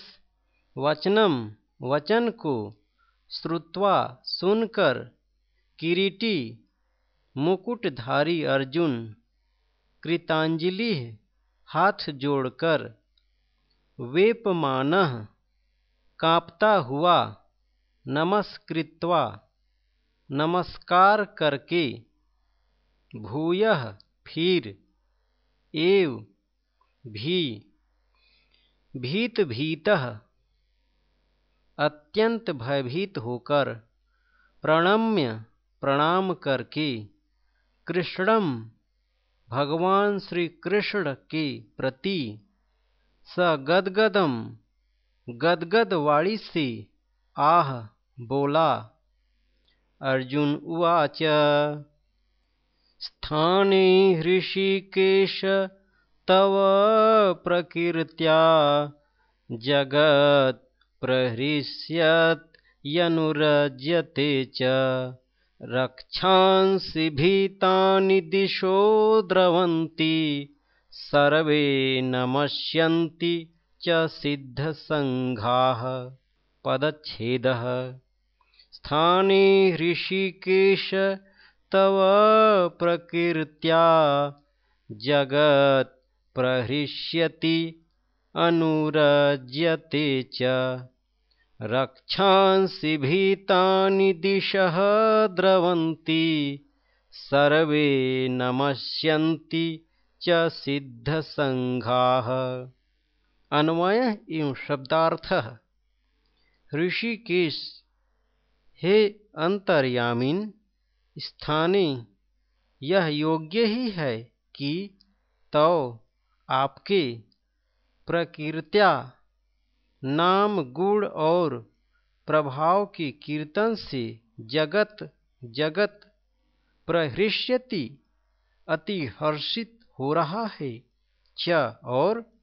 वचनम, वचन को श्रुत्वा सुनकर किरीटी, मुकुटधारी अर्जुन, कृतांजलि हाथ जोड़कर वेपमान कांपता हुआ नमस्कृत्वा नमस्कार करके भूय फिर एव भी भीत भीत अत्यंत भयभीत होकर प्रणम्य प्रणाम करके कृष्णम, भगवान श्री कृष्ण के प्रति स गदगदम, गदगद वाणी से आह बोला। अर्जुन उवाच, स्थाने हृषिकेश तव प्रकीर्त्या जगत् प्रहृष्यत्, यनुरज्यते च। रक्षांसि भीतानि दिशो द्रवन्ति, सर्वे नमस्यन्ति च सिद्धसङ्घाः। पदच्छेदः। स्थाने ऋषिकेश तव प्रकीर्त्या जगत् प्रहृष्यति, अनुरज्यते च। रक्षांसि भीतानि दिशः द्रवन्ति, सर्वे नमस्यन्ति च सिद्धसङ्घाः। अन्वय एवं शब्दार्थ। ऋषिकेश, हे अंतर्यामिन, स्थाने, यह योग्य ही है कि तो आपके प्रकृत्या नाम गुण और प्रभाव के कीर्तन से जगत जगत प्रहृष्यति अति हर्षित हो रहा है। च, और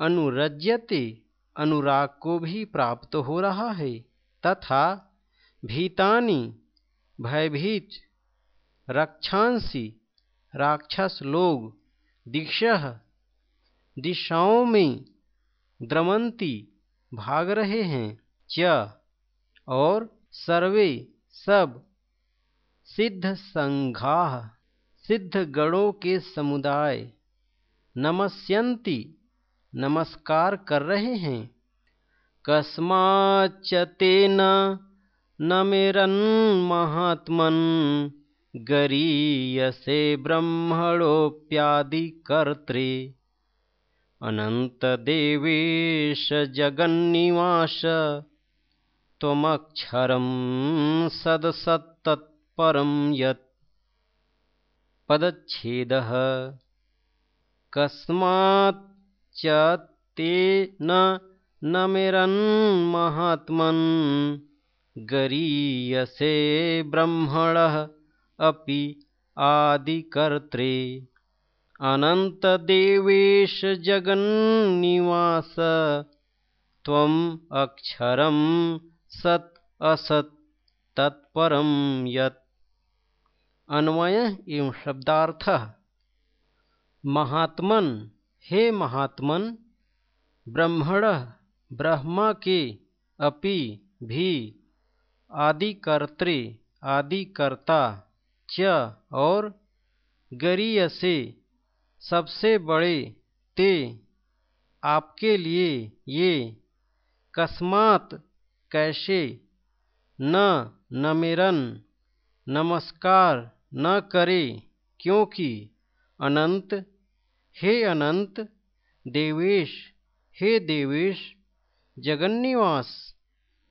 अनुरज्यते, अनुराग को भी प्राप्त हो रहा है। तथा भीतानि, भयभीत, रक्षांसी, राक्षस लोग दिशा दिशाओं में द्रमंती भाग रहे हैं, च, और सर्वे सब सिद्ध संघा सिद्ध गणों के समुदाय, नमस्यन्ति, नमस्कार कर रहे हैं। कस्माच्च तेन नमिरन्महात्मन् गरीयसे ब्रह्मणोप्यादि ब्रह्मणोऽप्यादिकर्त्रे। अनन्तदेवेश जगन्निवास त्वमक्षरं सदसत्तत्परं यत् पदच्छेदः। कस्माच्च ते न नमिरन्महात्मन् गरीयसे ब्रह्मणः अपि आदिकर्त्रे अनन्तदेवेश जगन्निवास, त्वम् अक्षरं सत् असत् तत्परं यत्। अन्वय एवं शब्दार्थ। महात्मन, हे महात्मन, ब्रह्मण, ब्रह्मा के, अपि, भी, आदिकर्त्रे, आदिकर्ता, च और गरीय से सबसे बड़े ते आपके लिए ये कस्मात कैसे? न, नमेरन, नमस्कार न करे, क्योंकि अनंत, हे अनंत, देवेश, हे देवेश, जगन्निवास,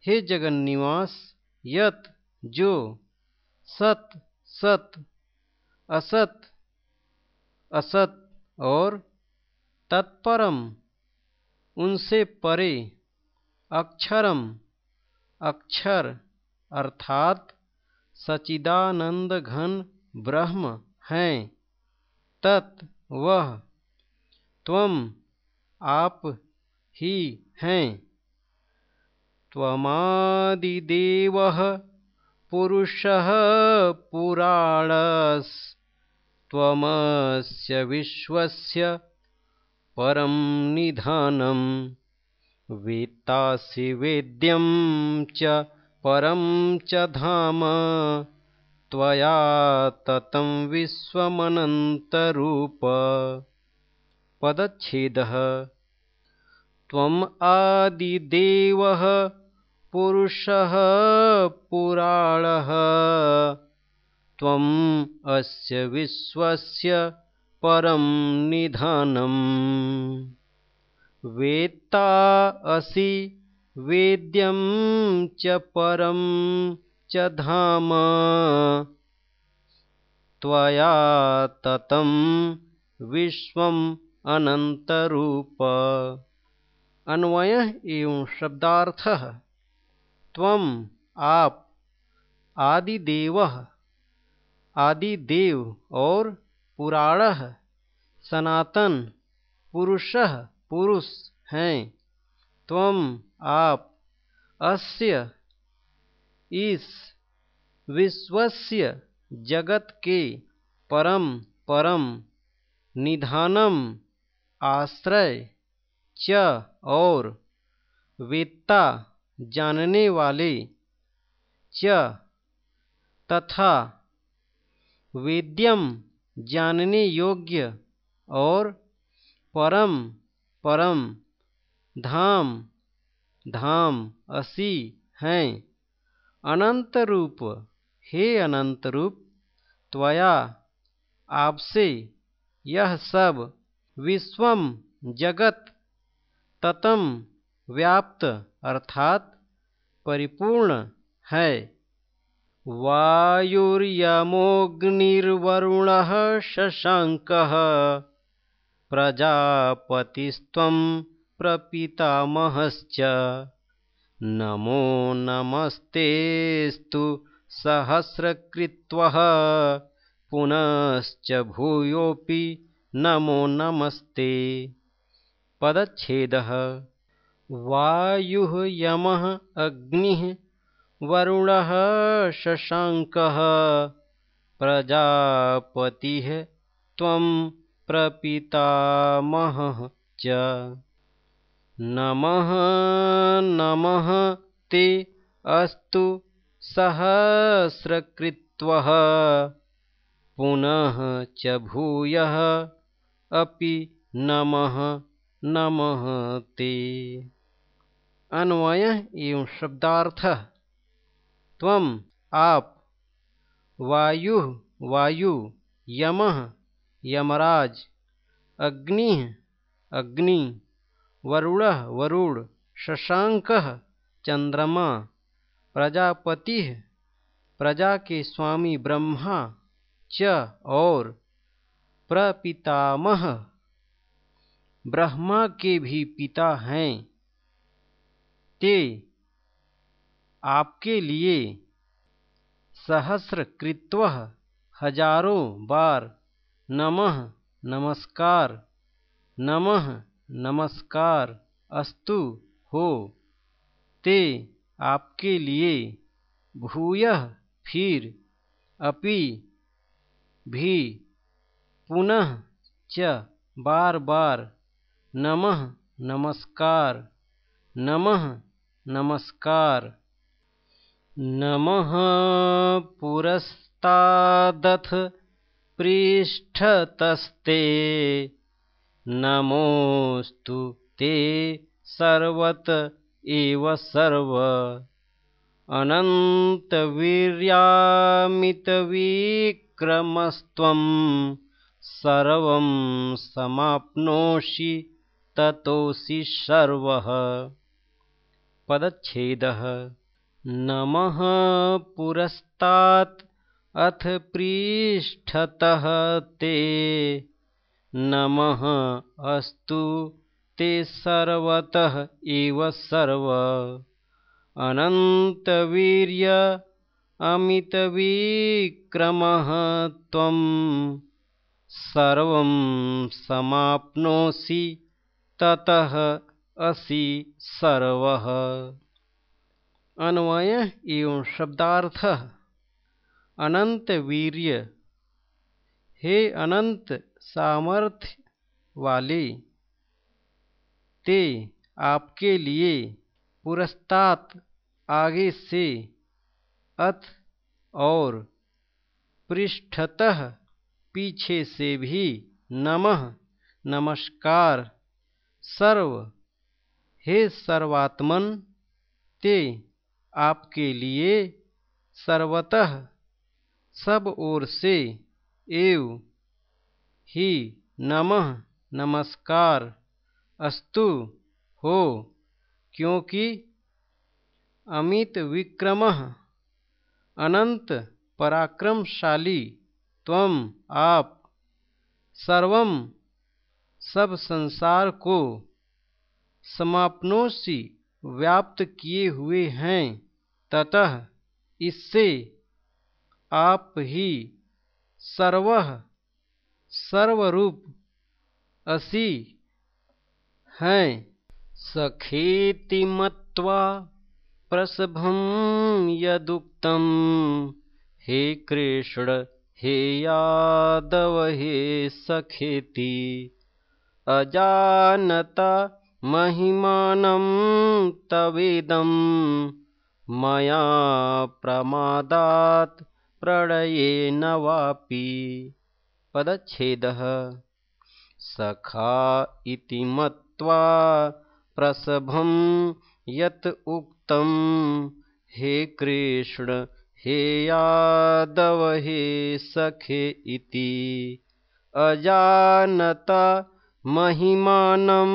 हे जगन्निवास, यत, जो, सत सत, असत असत और तत्परम, उनसे परे, अक्षरम, अक्षर अर्थात सचिदानंद घन ब्रह्म हैं। तत् वह त्वम आप ही हैं। त्वमादिदेवः पुरुषः पुराणस्त्वमस्य विश्वस्य परं निधानं वेत्तासि वेद्यं च परं च धाम त्वया ततं विश्वमनन्तरूप। पदच्छेदः। त्वम् आदिदेवः पुरुषः पुराणः त्वम् अस्य विश्वस्य परं निधानम्। वेत्ता असि वेद्यं च परं च धाम। त्वया ततं विश्वम् अनन्तरूप। अन्वय एवं शब्दार्थ। त्वम आप आदिदेव आदिदेव और पुराण सनातन, पुरुष पुरुष हैं। त्वम आप अस्य इस विश्वस्य जगत के परम परम निधानम आश्रय च और वेत्ता जानने वाले च तथा वेद्यम जानने योग्य और परम परम, धाम धाम, असी हैं। अनंत रूप, हे अनंत रूप, त्वया, आपसे, यह सब विश्वम जगत, ततम व्याप्त, अर्थात परिपूर्ण है। वायुर्यमोऽग्निर्वरुणः शशाङ्कः प्रजापतिस्त्वं प्रपितामहश्च। नमो नमस्तेस्तु सहस्रकृत्वः। पुनश्च भूयोऽपि नमो नमस्ते। पदच्छेदः। वायुः यमः अग्निः वरुणः शशाङ्कः प्रजापतिः त्वं प्रपितामहः च। नमः नमः ते अस्तु सहस्रकृत्वः। पुनः च भूयः अपि नमः नमः ते। अन्वय एवं शब्दार्थ त्वम आप वायु वायु यम यमराज अग्नि अग्नि वरुण वरुण शशांक चंद्रमा प्रजापति प्रजा के स्वामी ब्रह्मा च और प्रपितामह ब्रह्मा के भी पिता हैं। ते आपके लिए सहस्र कृत्व हज़ारों बार नमः नमस्कार नमः नमस्कार, अस्तु हो। ते आपके लिए भूय फिर अपि भी पुनः च बार बार नमः नमस्कार नमः नमस्कार। नमः पुरस्तादथ पृष्ठतस्ते। नमोस्तु ते सर्वत एव सर्व। अनन्तवीर्यामितविक्रमस्त्वं सर्वं समाप्नोषि ततोऽसि सर्वः। पदच्छेदः नमः पुरस्तात् अथ पृष्ठतः ते। नमः अस्तु ते सर्वतः एव सर्व। अनन्तवीर्य अमितविक्रमः त्वं सर्वं समाप्नोषि ततः असि सर्वः अन्वय एवं शब्दार्थ अनंत वीर्य। हे अनंत सामर्थ्य वाले, ते आपके लिए पुरस्तात आगे से अथ और पृष्ठतः पीछे से भी नमः, नमस्कार। सर्व, हे सर्वात्मन, ते आपके लिए सर्वतः सब ओर से एव ही नमः नमस्कार अस्तु हो, क्योंकि अमित विक्रम अनंत पराक्रमशाली त्वम आप सर्वम सब संसार को समापनों से व्याप्त किए हुए हैं। ततः इससे आप ही सर्व सर्वरूप असी हैं। सखेति मत्वा प्रसभं यदुक्तं, हे कृष्ण, हे यादव, हे सखेति, अजानता महिमानं तवेदं मया प्रमादात् प्रणयेन वापि पदच्छेदः। सखा इति मत्वा प्रसभं यत् उक्तं हे कृष्ण हे यादव हे सखे इति अजानता महिमानं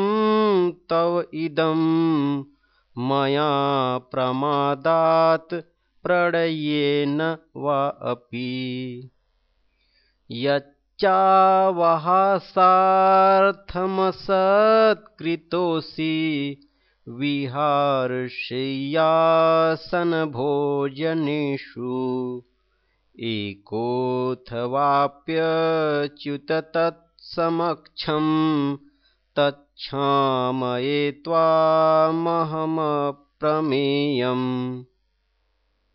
तव इदं मया प्रमादात् प्रणयेन वा अपि। यच्चावहासार्थमसत्कृतोऽसि विहारशय्यासनभोजनेषु एकोऽथवाप्यच्युत तत्समक्षं तच्छामये त्वामहमप्रमेयम्।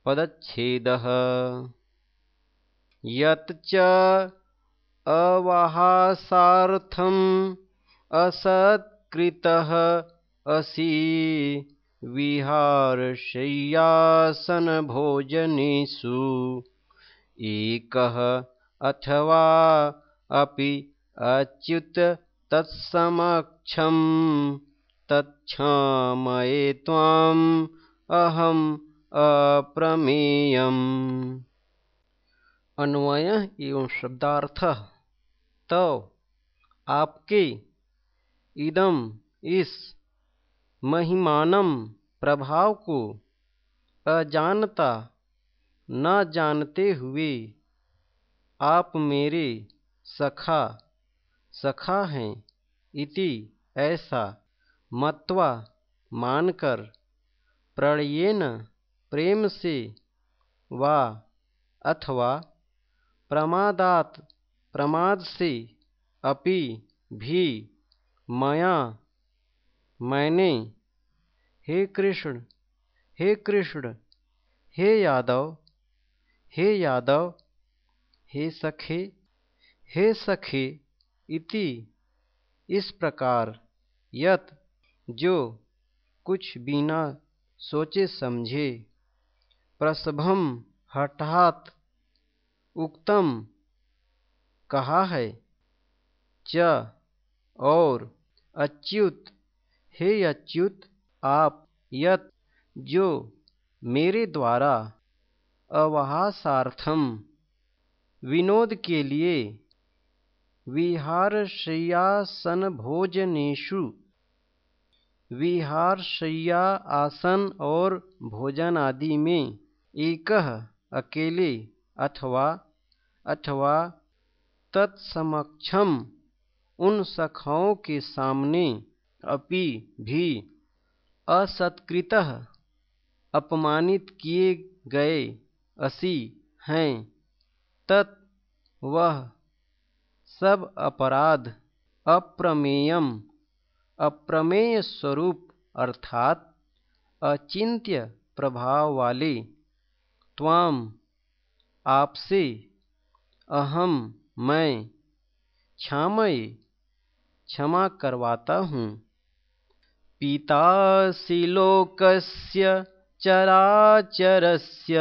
पदच्छेदः। यत् च अवहासार्थम् असत्कृतः असि विहारशय्यासनभोजनेषु एकः अथवा अपि अच्युत तत्समक्षं तच्छामये त्वाम् अहम् अप्रमेयम्। अन्वय एवं शब्दार्थ तो आपके इदम इस महिमानम प्रभाव को अजानता न जानते हुए आप मेरे सखा सखा हैं। इति ऐसा मत्वा मानकर प्रणयेन प्रेम से वा अथवा प्रमादात प्रमाद से अपि भी मया मैंने। हे कृष्ण हे कृष्ण, हे यादव हे यादव, हे सखे हे सखे इति। इस प्रकार यत जो कुछ बिना सोचे समझे, प्रसभम हठात उक्तम कहा है, च और अच्युत। हे अच्युत, आप यत जो मेरे द्वारा अवहासार्थम विनोद के लिए विहारशय्यासन भोजनेशु विहारशय्या आसन और भोजन आदि में एक अकेले अथवा अथवा तत्समक्षम उन सखाओं के सामने अपि भी असत्कृत अपमानित किए गए असी हैं। तत् वह सब अपराध, अप्रमेयम। अप्रमेय स्वरूप अर्थात अचिंत्य प्रभाव वाले त्वाम, आपसे अहम मैं क्षामय क्षमा करवाता हूँ। पितासि लोकस्य, चराचरस्य,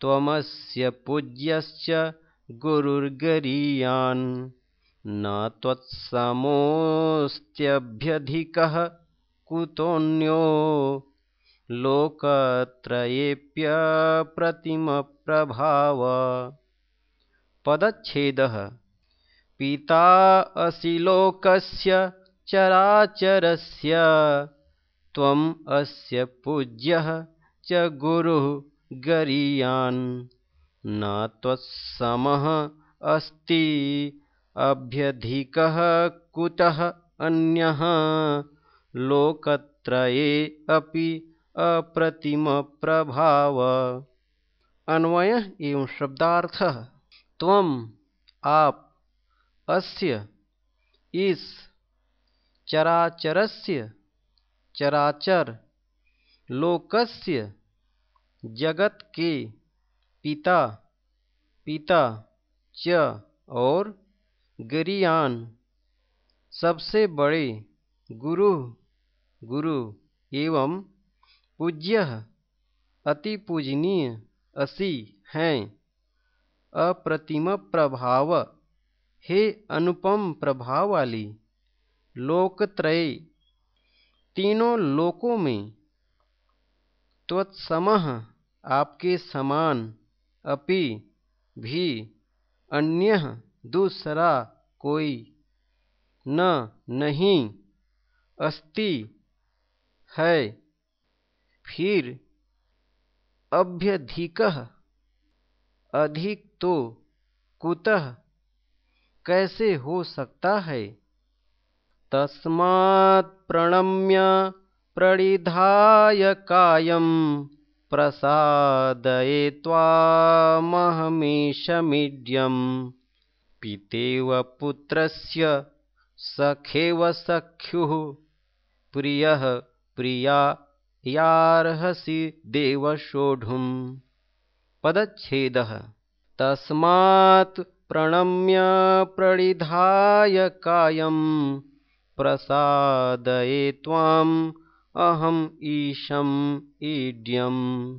त्वमस्य पूज्यश्च गुरुर्गरीयान्। न त्वत्समोऽस्त्यभ्यधिकः कुतोऽन्यो लोकत्रयेऽप्यप्रतिमप्रभाव पदच्छेदः। पिता असि लोकस्य चराचरस्य त्वम् अस्य पूज्यः च गुरुः गरीयान् न अस्ति। अभ्यधिकः कुतः अन्यः? लोकत्रये अपि अप्रतिमप्रभाव। अन्वय एवं शब्दार्थ। त्वम, आप, अस्य, इस, चराचरस्य, चराचर, लोकस्य जगत के पिता पिता, च और गरियान। सबसे बड़े गुरु गुरु एवं पूज्य अति पूजनीय असी हैं। अप्रतिम प्रभाव, हे अनुपम प्रभाव वाली लोकत्रय, तीनों लोकों में त्वत्समः आपके समान अपि भी अन्य दूसरा कोई न नहीं अस्ति है। फिर अभ्यधिक अधिक तो कुतः कैसे हो सकता है? तस्मात् प्रणम्य प्रणिधाय कायं प्रसादये त्वामहमीशमीड्यम् पितेव पुत्रस्य सखेव सख्युः। प्रियः प्रिया यार्हसि देवशोढुम्। पदच्छेदः। तस्मात् प्रणम्य प्रणिधाय कायं प्रसादये त्वाम् अहम् ईशम् ईड्यम्।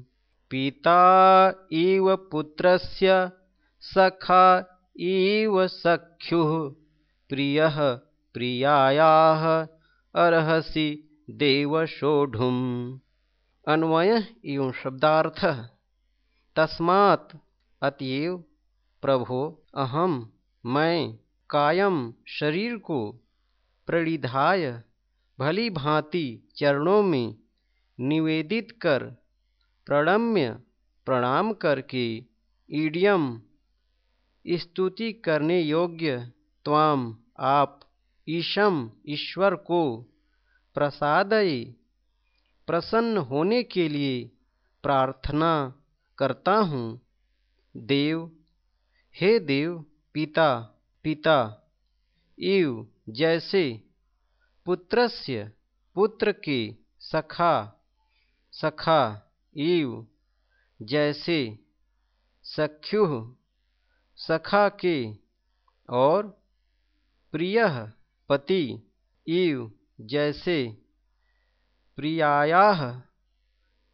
पिता इव पुत्रस्य, सखा इव सख्युः। प्रियः प्रियायाः, अर्हसि अन्वय एवं शब्दार्थ। तस्मात् अतएव प्रभो अहम मैं कायम शरीर को प्रणिधाय भली भांति चरणों में निवेदित कर प्रणम्य प्रणाम करके ईडियम स्तुति करने योग्य त्वाम आप ईशम ईश्वर को प्रसादय प्रसन्न होने के लिए प्रार्थना करता हूँ। देव, हे देव पिता पिता इव जैसे पुत्रस्य, पुत्र के सखा सखा इव जैसे सख्यु, सखा के और प्रिय पति इव जैसे प्रियाया,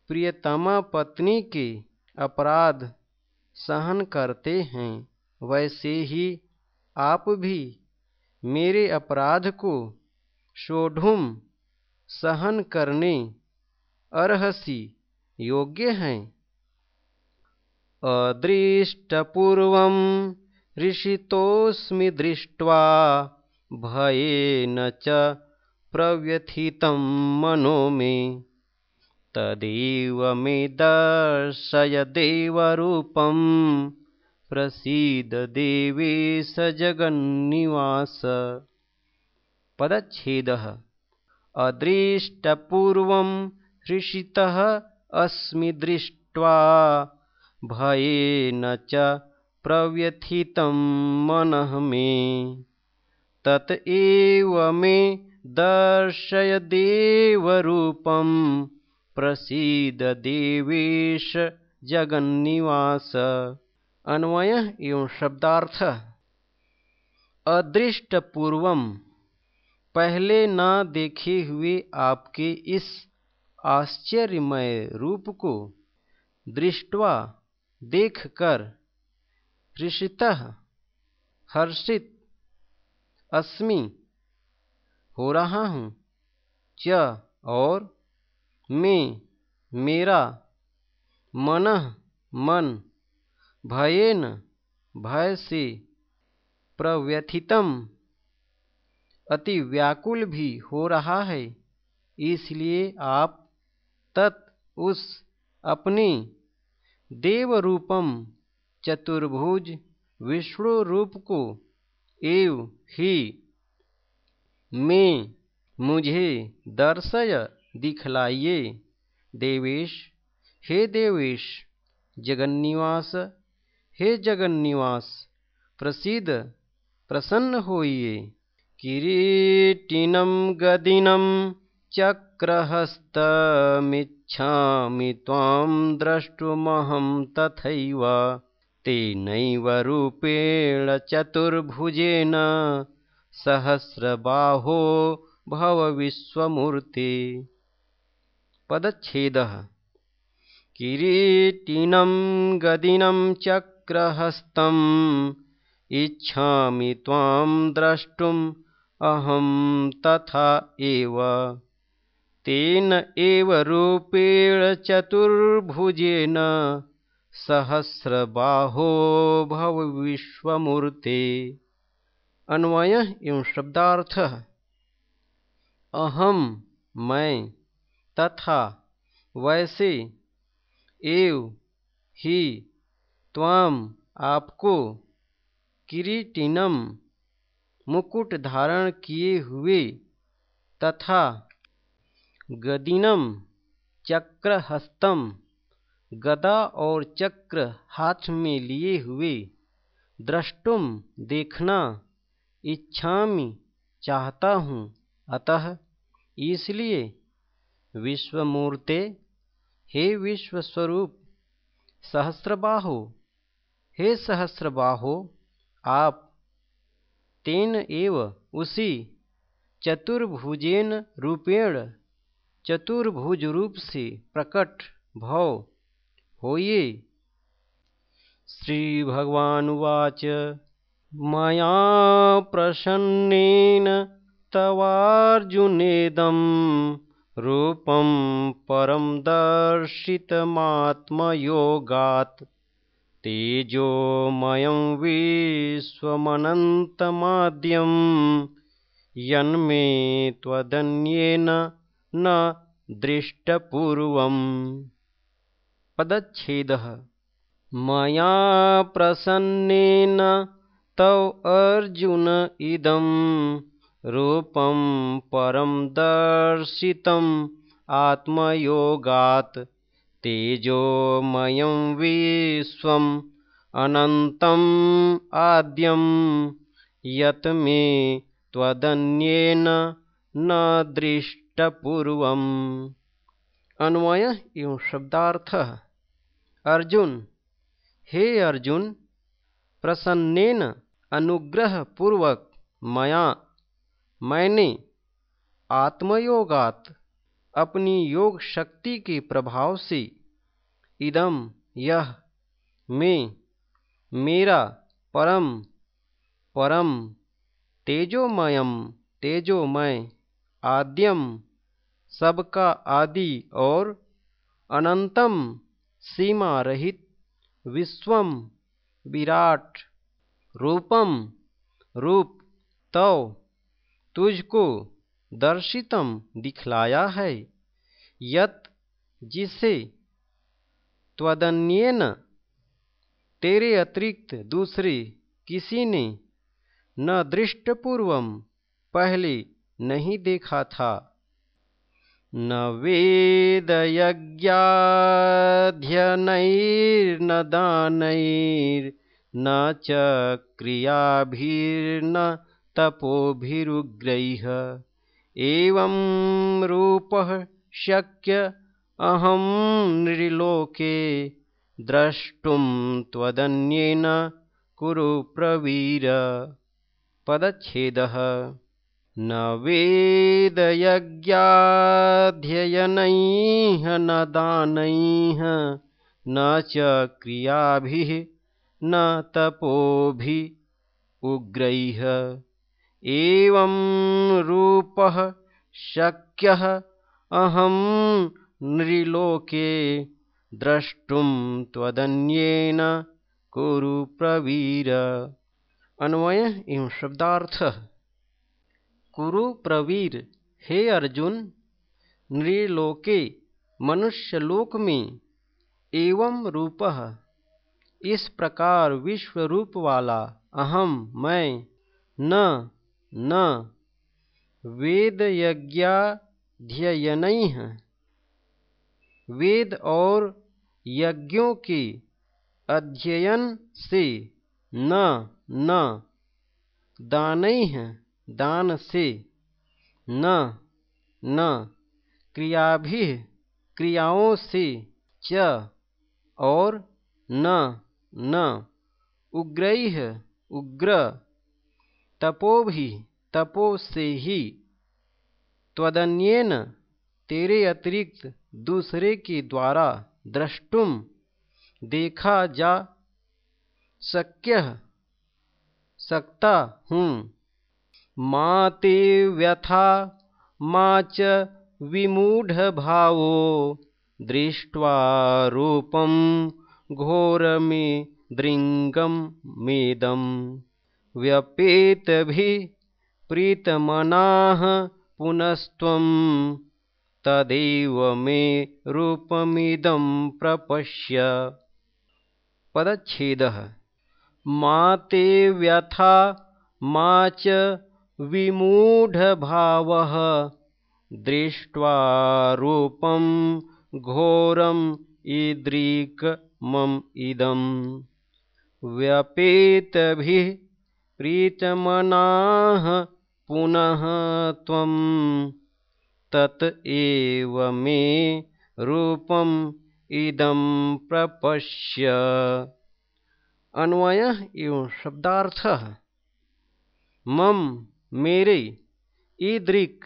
प्रियतमा पत्नी के अपराध सहन करते हैं, वैसे ही आप भी मेरे अपराध को शोढुम सहन करने अर्हसी योग्य हैं। अदृष्टपूर्व ऋषितोस्मि दृष्ट्वा भयेन च प्रव्यथितं मनो मे। तदेव मे दर्शय देवरूपं प्रसीद देवेश जगन्निवास। पदच्छेदः। अदृष्टपूर्वं हृषितः अस्मि दृष्ट्वा भयेन च प्रव्यथितं मनः मे। तत एव मे दर्शय देवरूपं। प्रसीद देवेश जगन्निवास। अन्वय एवं शब्दार्थ। अदृष्ट पूर्वम पहले न देखे हुए आपके इस आश्चर्यमय रूप को दृष्टवा देखकर हृषित हर्षित, अस्मि, हो रहा हूँ च और? मैं, मेरा, मन मन, भयेन, भय से प्रव्यथितम अति व्याकुल भी हो रहा है। इसलिए आप तत् उस अपने देवरूपम चतुर्भुज विष्णु रूप को एव ही में मुझे दर्शय दिखलाइए। देवेश, हे देवेश, जगन्निवास, हे जगन्निवास प्रसिद्ध प्रसन्न होइए। किरीटिनं गदिनं चक्रहस्तमिच्छामि त्वां द्रष्टुमहं तथैव तेनैव रूपेण चतुर्भुजेन सहस्रबाहो भव विश्वमूर्ते। पदच्छेदः। किरीटिनं गदिनं चक्रहस्तम् इच्छामि त्वां द्रष्टुम् अहं तथा एव। तेन एव रूपेण चतुर्भुजेन सहस्रबाहो भव विश्वमूर्ते। अन्वय एवं शब्दार्थ। अहम मैं तथा वैसे एव ही त्वाम आपको किरीटिनम मुकुट धारण किए हुए तथा गदिनम चक्रहस्तम गदा और चक्र हाथ में लिए हुए द्रष्टुम देखना इच्छामि चाहता हूँ। अतः इसलिए विश्वमूर्ते, हे विश्वस्वरूप, सहस्रबाहो, हे सहस्रबाहो, आप तेन एव उसी चतुर्भुजेन रूपेण चतुर्भुज रूप से प्रकट भव होइए श्रीभगवानुवाच, मया प्रसन्नेन तवार्जुनेदं रूपं परं दर्शितमात्मयोगात् तेजोमयं विश्वमनन्तमाद्यं यन्मे त्वदन्येन न दृष्टपूर्वम्। पदच्छेदः। मया प्रसन्नेन तव अर्जुन इदं रूपं परं दर्शितम् आत्मयोगात् तेजोमयं विश्वम् अनन्तम् आद्यं यत् न दृष्टपूर्वम्। अन्वय एवं शब्दार्थ। अर्जुन, हे अर्जुन, प्रसन्नेन अनुग्रह पूर्वक मया, मैंने आत्मयोगात अपनी योग शक्ति के प्रभाव से। इदम यह, में, मेरा, परम परम, तेजोमयम, तेजोमय, आद्यम, सबका आदि और अनंतम सीमा रहित विश्वम, विराट, रूपम, रूप, तव, तुझको दर्शितम दिखलाया है, यत जिसे त्वदन्येन तेरे अतिरिक्त दूसरे किसी ने न दृष्टपूर्वम पहले नहीं देखा था। न वेदयज्ञाध्यनैर्न दानैर्न च क्रियाभिर्न तपोभिरुग्रैः। एवं रूपः शक्य अहं नृलोके द्रष्टुं त्वदन्येन कुरु प्रवीर। पदच्छेदः। न वेदयज्ञाध्ययनैः न दानैः न च क्रियाभिः न तपोभिः उग्रैः एवं रूपः शक्यः अहं नृलोके द्रष्टुं त्वदन्येन कुरु प्रवीर। अन्वय एवं शब्दार्थ। कुरु प्रवीर, हे अर्जुन, नृलोके मनुष्यलोक में एवं रूपः। इस प्रकार विश्व रूप वाला अहम मैं, न न वेद यज्ञाध्ययन वेद और यज्ञों के अध्ययन से न न, दान दान से न न, क्रियाभि, क्रियाओं से च और न न, उग्र उग्र तपो भी, तपो से ही। त्वदन्येन तेरे अतिरिक्त दूसरे के द्वारा द्रष्टुम देखा जा शक्य सकता हूँ। माते व्यथा, मा च विमूढभावो दृष्ट्वा रूपं घोरमिदृङ्गमेदं व्यपेतभिः प्रीतमनाः पुनस्त्वं तदेव मे रूपमिदं प्रपश्य। पदच्छेदः। मा ते व्यथा मा च विमूढभावः। दृष्ट्वा रूपं घोरम् ईदृक्मम् इदं व्यपेतभिः प्रीतमनाः पुनः त्वं तत एव मे रूपम् इदं प्रपश्य। अन्वय एवं शब्दार्थ। मम, मेरे, ईदृक,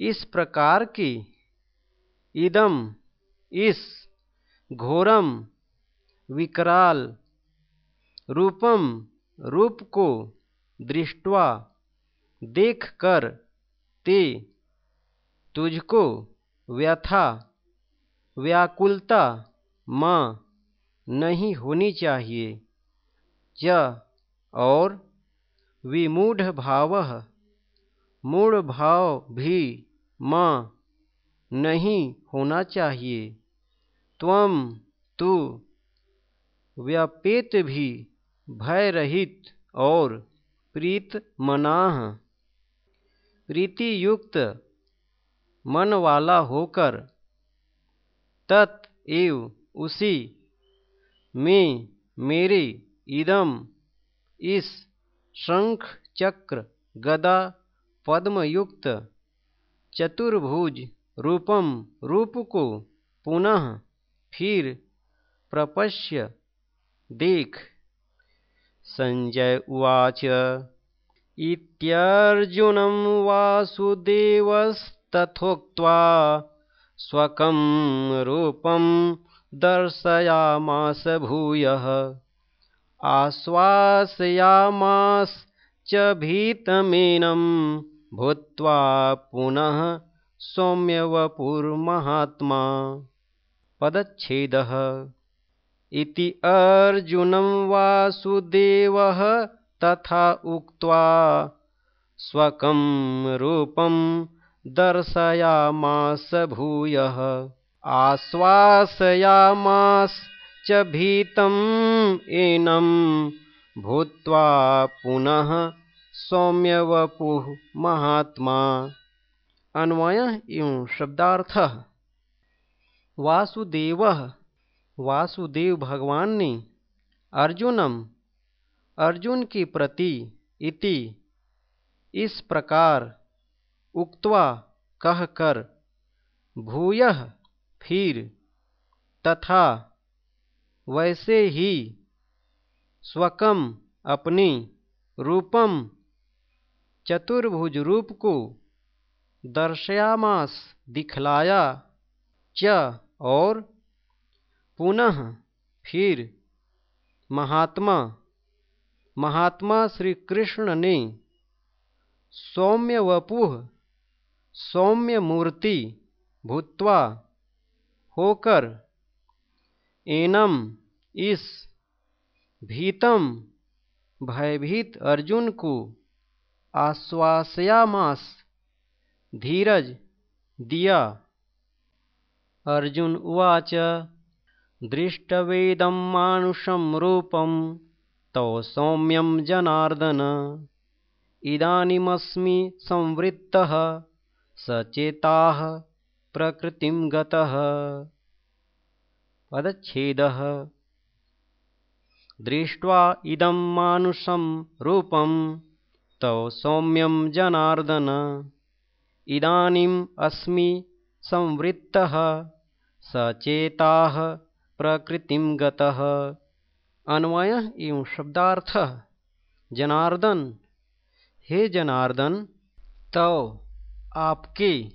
इस प्रकार की इदम इस, घोरम, विकराल, रूपम रूप को दृष्टवा देखकर ते तुझको व्यथा, व्याकुलता माँ नहीं होनी चाहिए। च और विमूढ़ भाव, मूढ़ भाव भी माँ नहीं होना चाहिए। त्वम तू व्यापेत भी भय रहित और प्रीत मनाह प्रीति युक्त मन वाला होकर तत् एव उसी में मेरे इदम इस शंख चक्र गदा पद्मयुक्त चतुर्भुज रूपम रूप को पुनः फिर प्रपश्य देख। संजय उवाच। इत्यर्जुनं वासुदेवस्तथोक्त्वा स्वकं रूपं दर्शयामास भूयः। आश्वासयामाश्च भीतमेनं भूत्वा पुनः सौम्यवपुर्महात्मा पदच्छेदः इति अर्जुनं वासुदेवः तथा उक्त्वा स्वकं रूपं दर्शयामास भूयः। आश्वासयामाश्च भीतम् एनं भूत्वा पुनः सौम्यवपुः महात्मा। अन्वय एवं शब्दार्थ। वासुदेव वासुदेव भगवान ने अर्जुनम, अर्जुन के प्रति इति, इस प्रकार उक्त्वा कहकर, भूय फिर तथा वैसे ही स्वकम अपनी रूपम चतुर्भुज रूप को दर्शयामास दिखलाया च और पुनः फिर महात्मा महात्मा श्री कृष्ण ने सौम्य वपुह सौम्य मूर्ति भूतवा होकर एनम इस भीतम भयभीत अर्जुन को आश्वासयामास धीरज दिया। अर्जुन उवाच दृष्टवेदं मानुषं रूपं तव सौम्यं जनार्दन। इदानीमस्मि संवृत्तः सचेताः प्रकृतिं गतः। पदच्छेदः। दृष्ट्वा इदं मानुषं रूपं तव सौम्यं जनार्दन। इदानीम् अस्मि संवृत्तः सचेताः प्रकृतिं गतः। अन्वय एवं शब्दार्थ। जनार्दन। हे जनार्दन तो आपके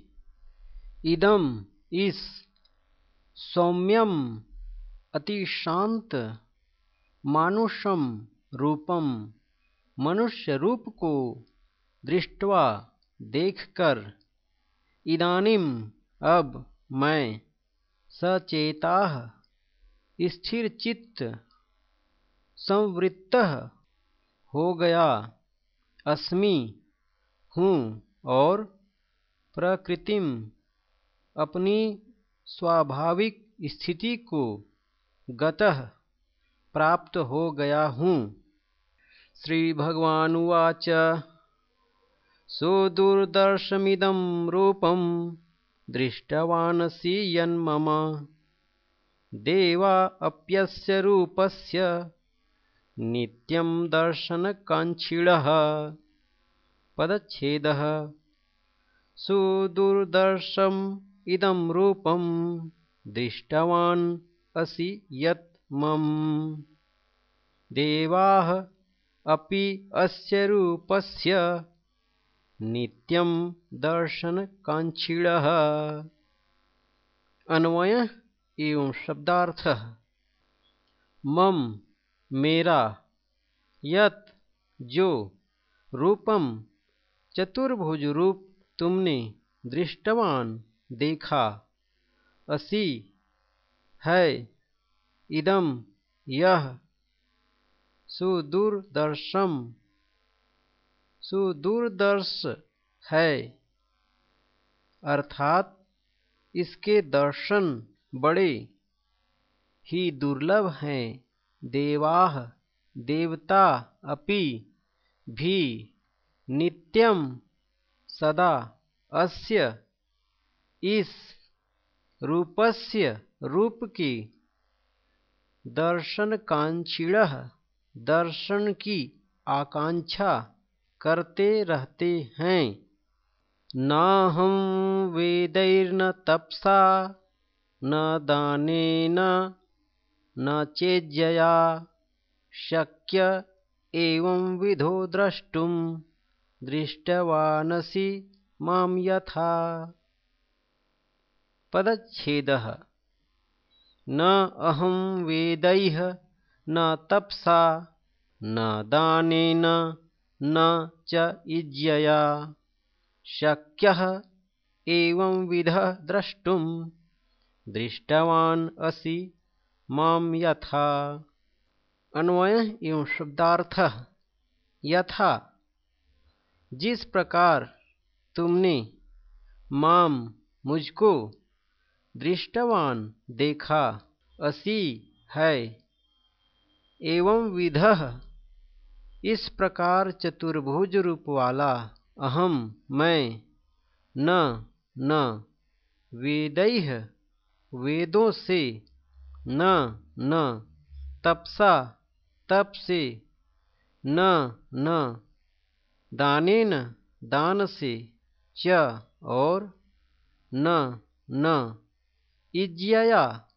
इदम इस सौम्यम अति शांत मानुषम रूपम मनुष्य रूप को दृष्टवा देखकर, इदानिम अब मैं सचेता स्थिर चित्त संवृत्त हो गया। अस्मि हूँ और प्रकृतिम अपनी स्वाभाविक स्थिति को गतः प्राप्त हो गया हूँ। श्री श्रीभगवानुवाच सुदुर्दर्शमिदं रूपं दृष्टवानसि यन्मम। देवा अप्यस्य रूपस्य नित्यं दर्शनकाङ्क्षिणः पदच्छेदः सुदुर्दर्शम् इदं रूपं दृष्टवान् असि यत् मम। देवाः अपि अस्य रूपस्य नित्यं दर्शनकाङ्क्षिणः अन्वय एवं शब्दार्थ। मम, मेरा, यत, जो, रूपम चतुर्भुज रूप तुमने दृष्टवान देखा। असी, है इदम यह सुदूरदर्शम सुदूरदर्श, है। अर्थात, इसके दर्शन बड़े ही दुर्लभ हैं। देवाह, देवता अपि भी नित्यम सदा अस्य इस रूपस्य रूप की दर्शनकांक्षिण दर्शन की आकांक्षा करते रहते हैं। न हम वेदैर्न तपसा न दानेन न चेज्जया शक्य एवं विधो द्रष्टुम दृष्टवानसि मां यथा। पदच्छेदः। न अहं वेदैः न तपसा न दानेन न च इज्यया। शक्यः एवं विधः द्रष्टुं दृष्टवान् असि माँ यथा। अन्वय एवं शब्दार्थ यथा। जिस प्रकार तुमने माम मुझको दृष्टवान देखा असी है, एवं विध इस प्रकार चतुर्भुज रूप वाला अहम मैं, न न वेदैह वेदों से न न, तपसा, तप से न न दानेन दान से, च और न न, इज्जया,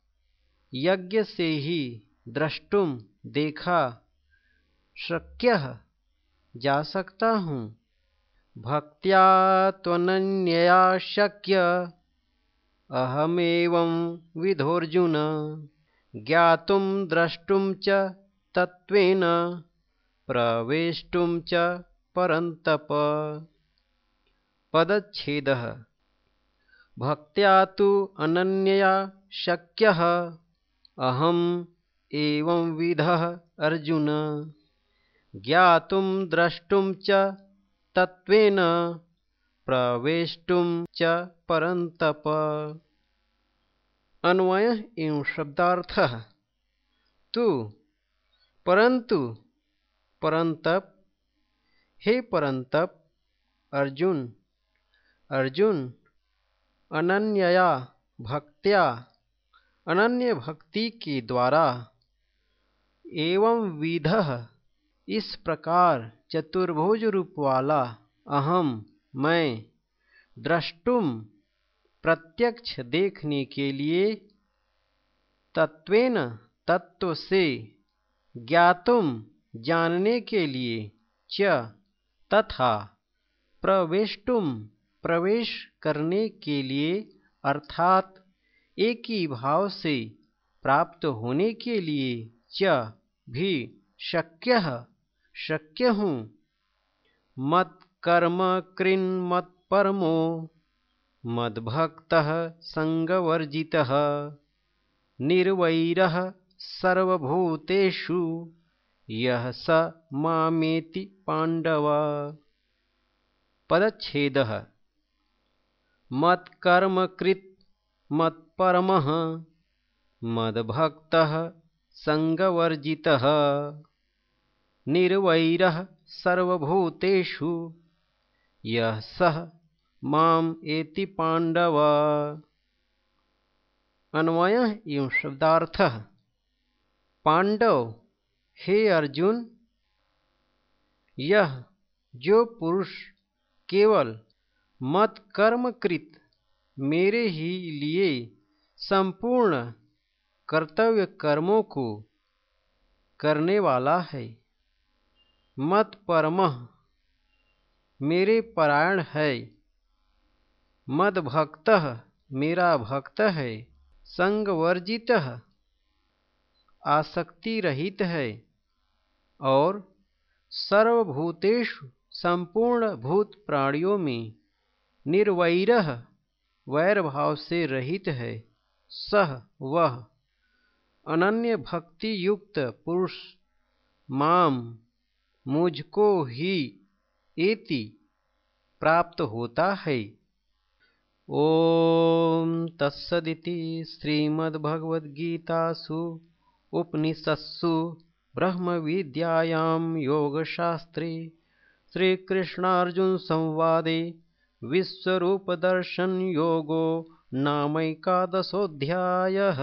यज्ञ से ही द्रष्टुम देखा, शक्य जा सकता हूँ। भक्त्या शक्य अहमेवं विधोर्जुन ज्ञातुं द्रष्टुं च तत्त्वेन प्रवेष्टुं च परन्तप। पदच्छेदः। भक्त्या तो अनन्यया शक्यः। अहम् एवंविधः अर्जुन। ज्ञातुं द्रष्टुं च तत्त्वेन प्रवेष्टुं च परन्तप। अन्वय एवं शब्दार्थ। तू। परंतु परंतप हे परंतप अर्जुन। अर्जुन। अनन्यया भक्त्या। अनन्य भक्ति के द्वारा। एवं विध। इस प्रकार चतुर्भुज रूप वाला अहम। मैं द्रष्टुम प्रत्यक्ष देखने के लिए तत्वेन तत्व से ज्ञातुम जानने के लिए च तथा प्रवेशुम प्रवेश करने के लिए अर्थात एक ही भाव से प्राप्त होने के लिए च भी शक्य शक्य हूँ मत कर्म कृन मत परमो मद्भक्तः सङ्गवर्जितः निर्वैरः सर्वभूतेषु यः स मामेति पाण्डव। पदच्छेदः। मत्कर्मकृत् मत्परमः मद्भक्तः सङ्गवर्जितः। निर्वैरः सर्वभूतेषु यः सः माम एति पांडव अन्वय एवं शब्दार्थ। पांडव हे अर्जुन यह जो पुरुष केवल मत कर्मकृत मेरे ही लिए संपूर्ण कर्तव्य कर्मों को करने वाला है मत परम मेरे परायण है। मद भक्त मेरा भक्त है। संग वर्जित आसक्ति रहित है। और सर्वभूतेषु संपूर्ण भूत प्राणियों में निर्वैर वैर भाव से रहित है। सह वह अनन्य भक्ति युक्त पुरुष माम मुझको ही एति प्राप्त होता है। ॐ तत्सदिति श्रीमद्भगवद्गीतासु उपनिषत्सु ब्रह्मविद्यायां योगशास्त्रे श्रीकृष्णार्जुनसंवादे विश्वरूपदर्शनयोगो नामैकादशोऽध्यायः।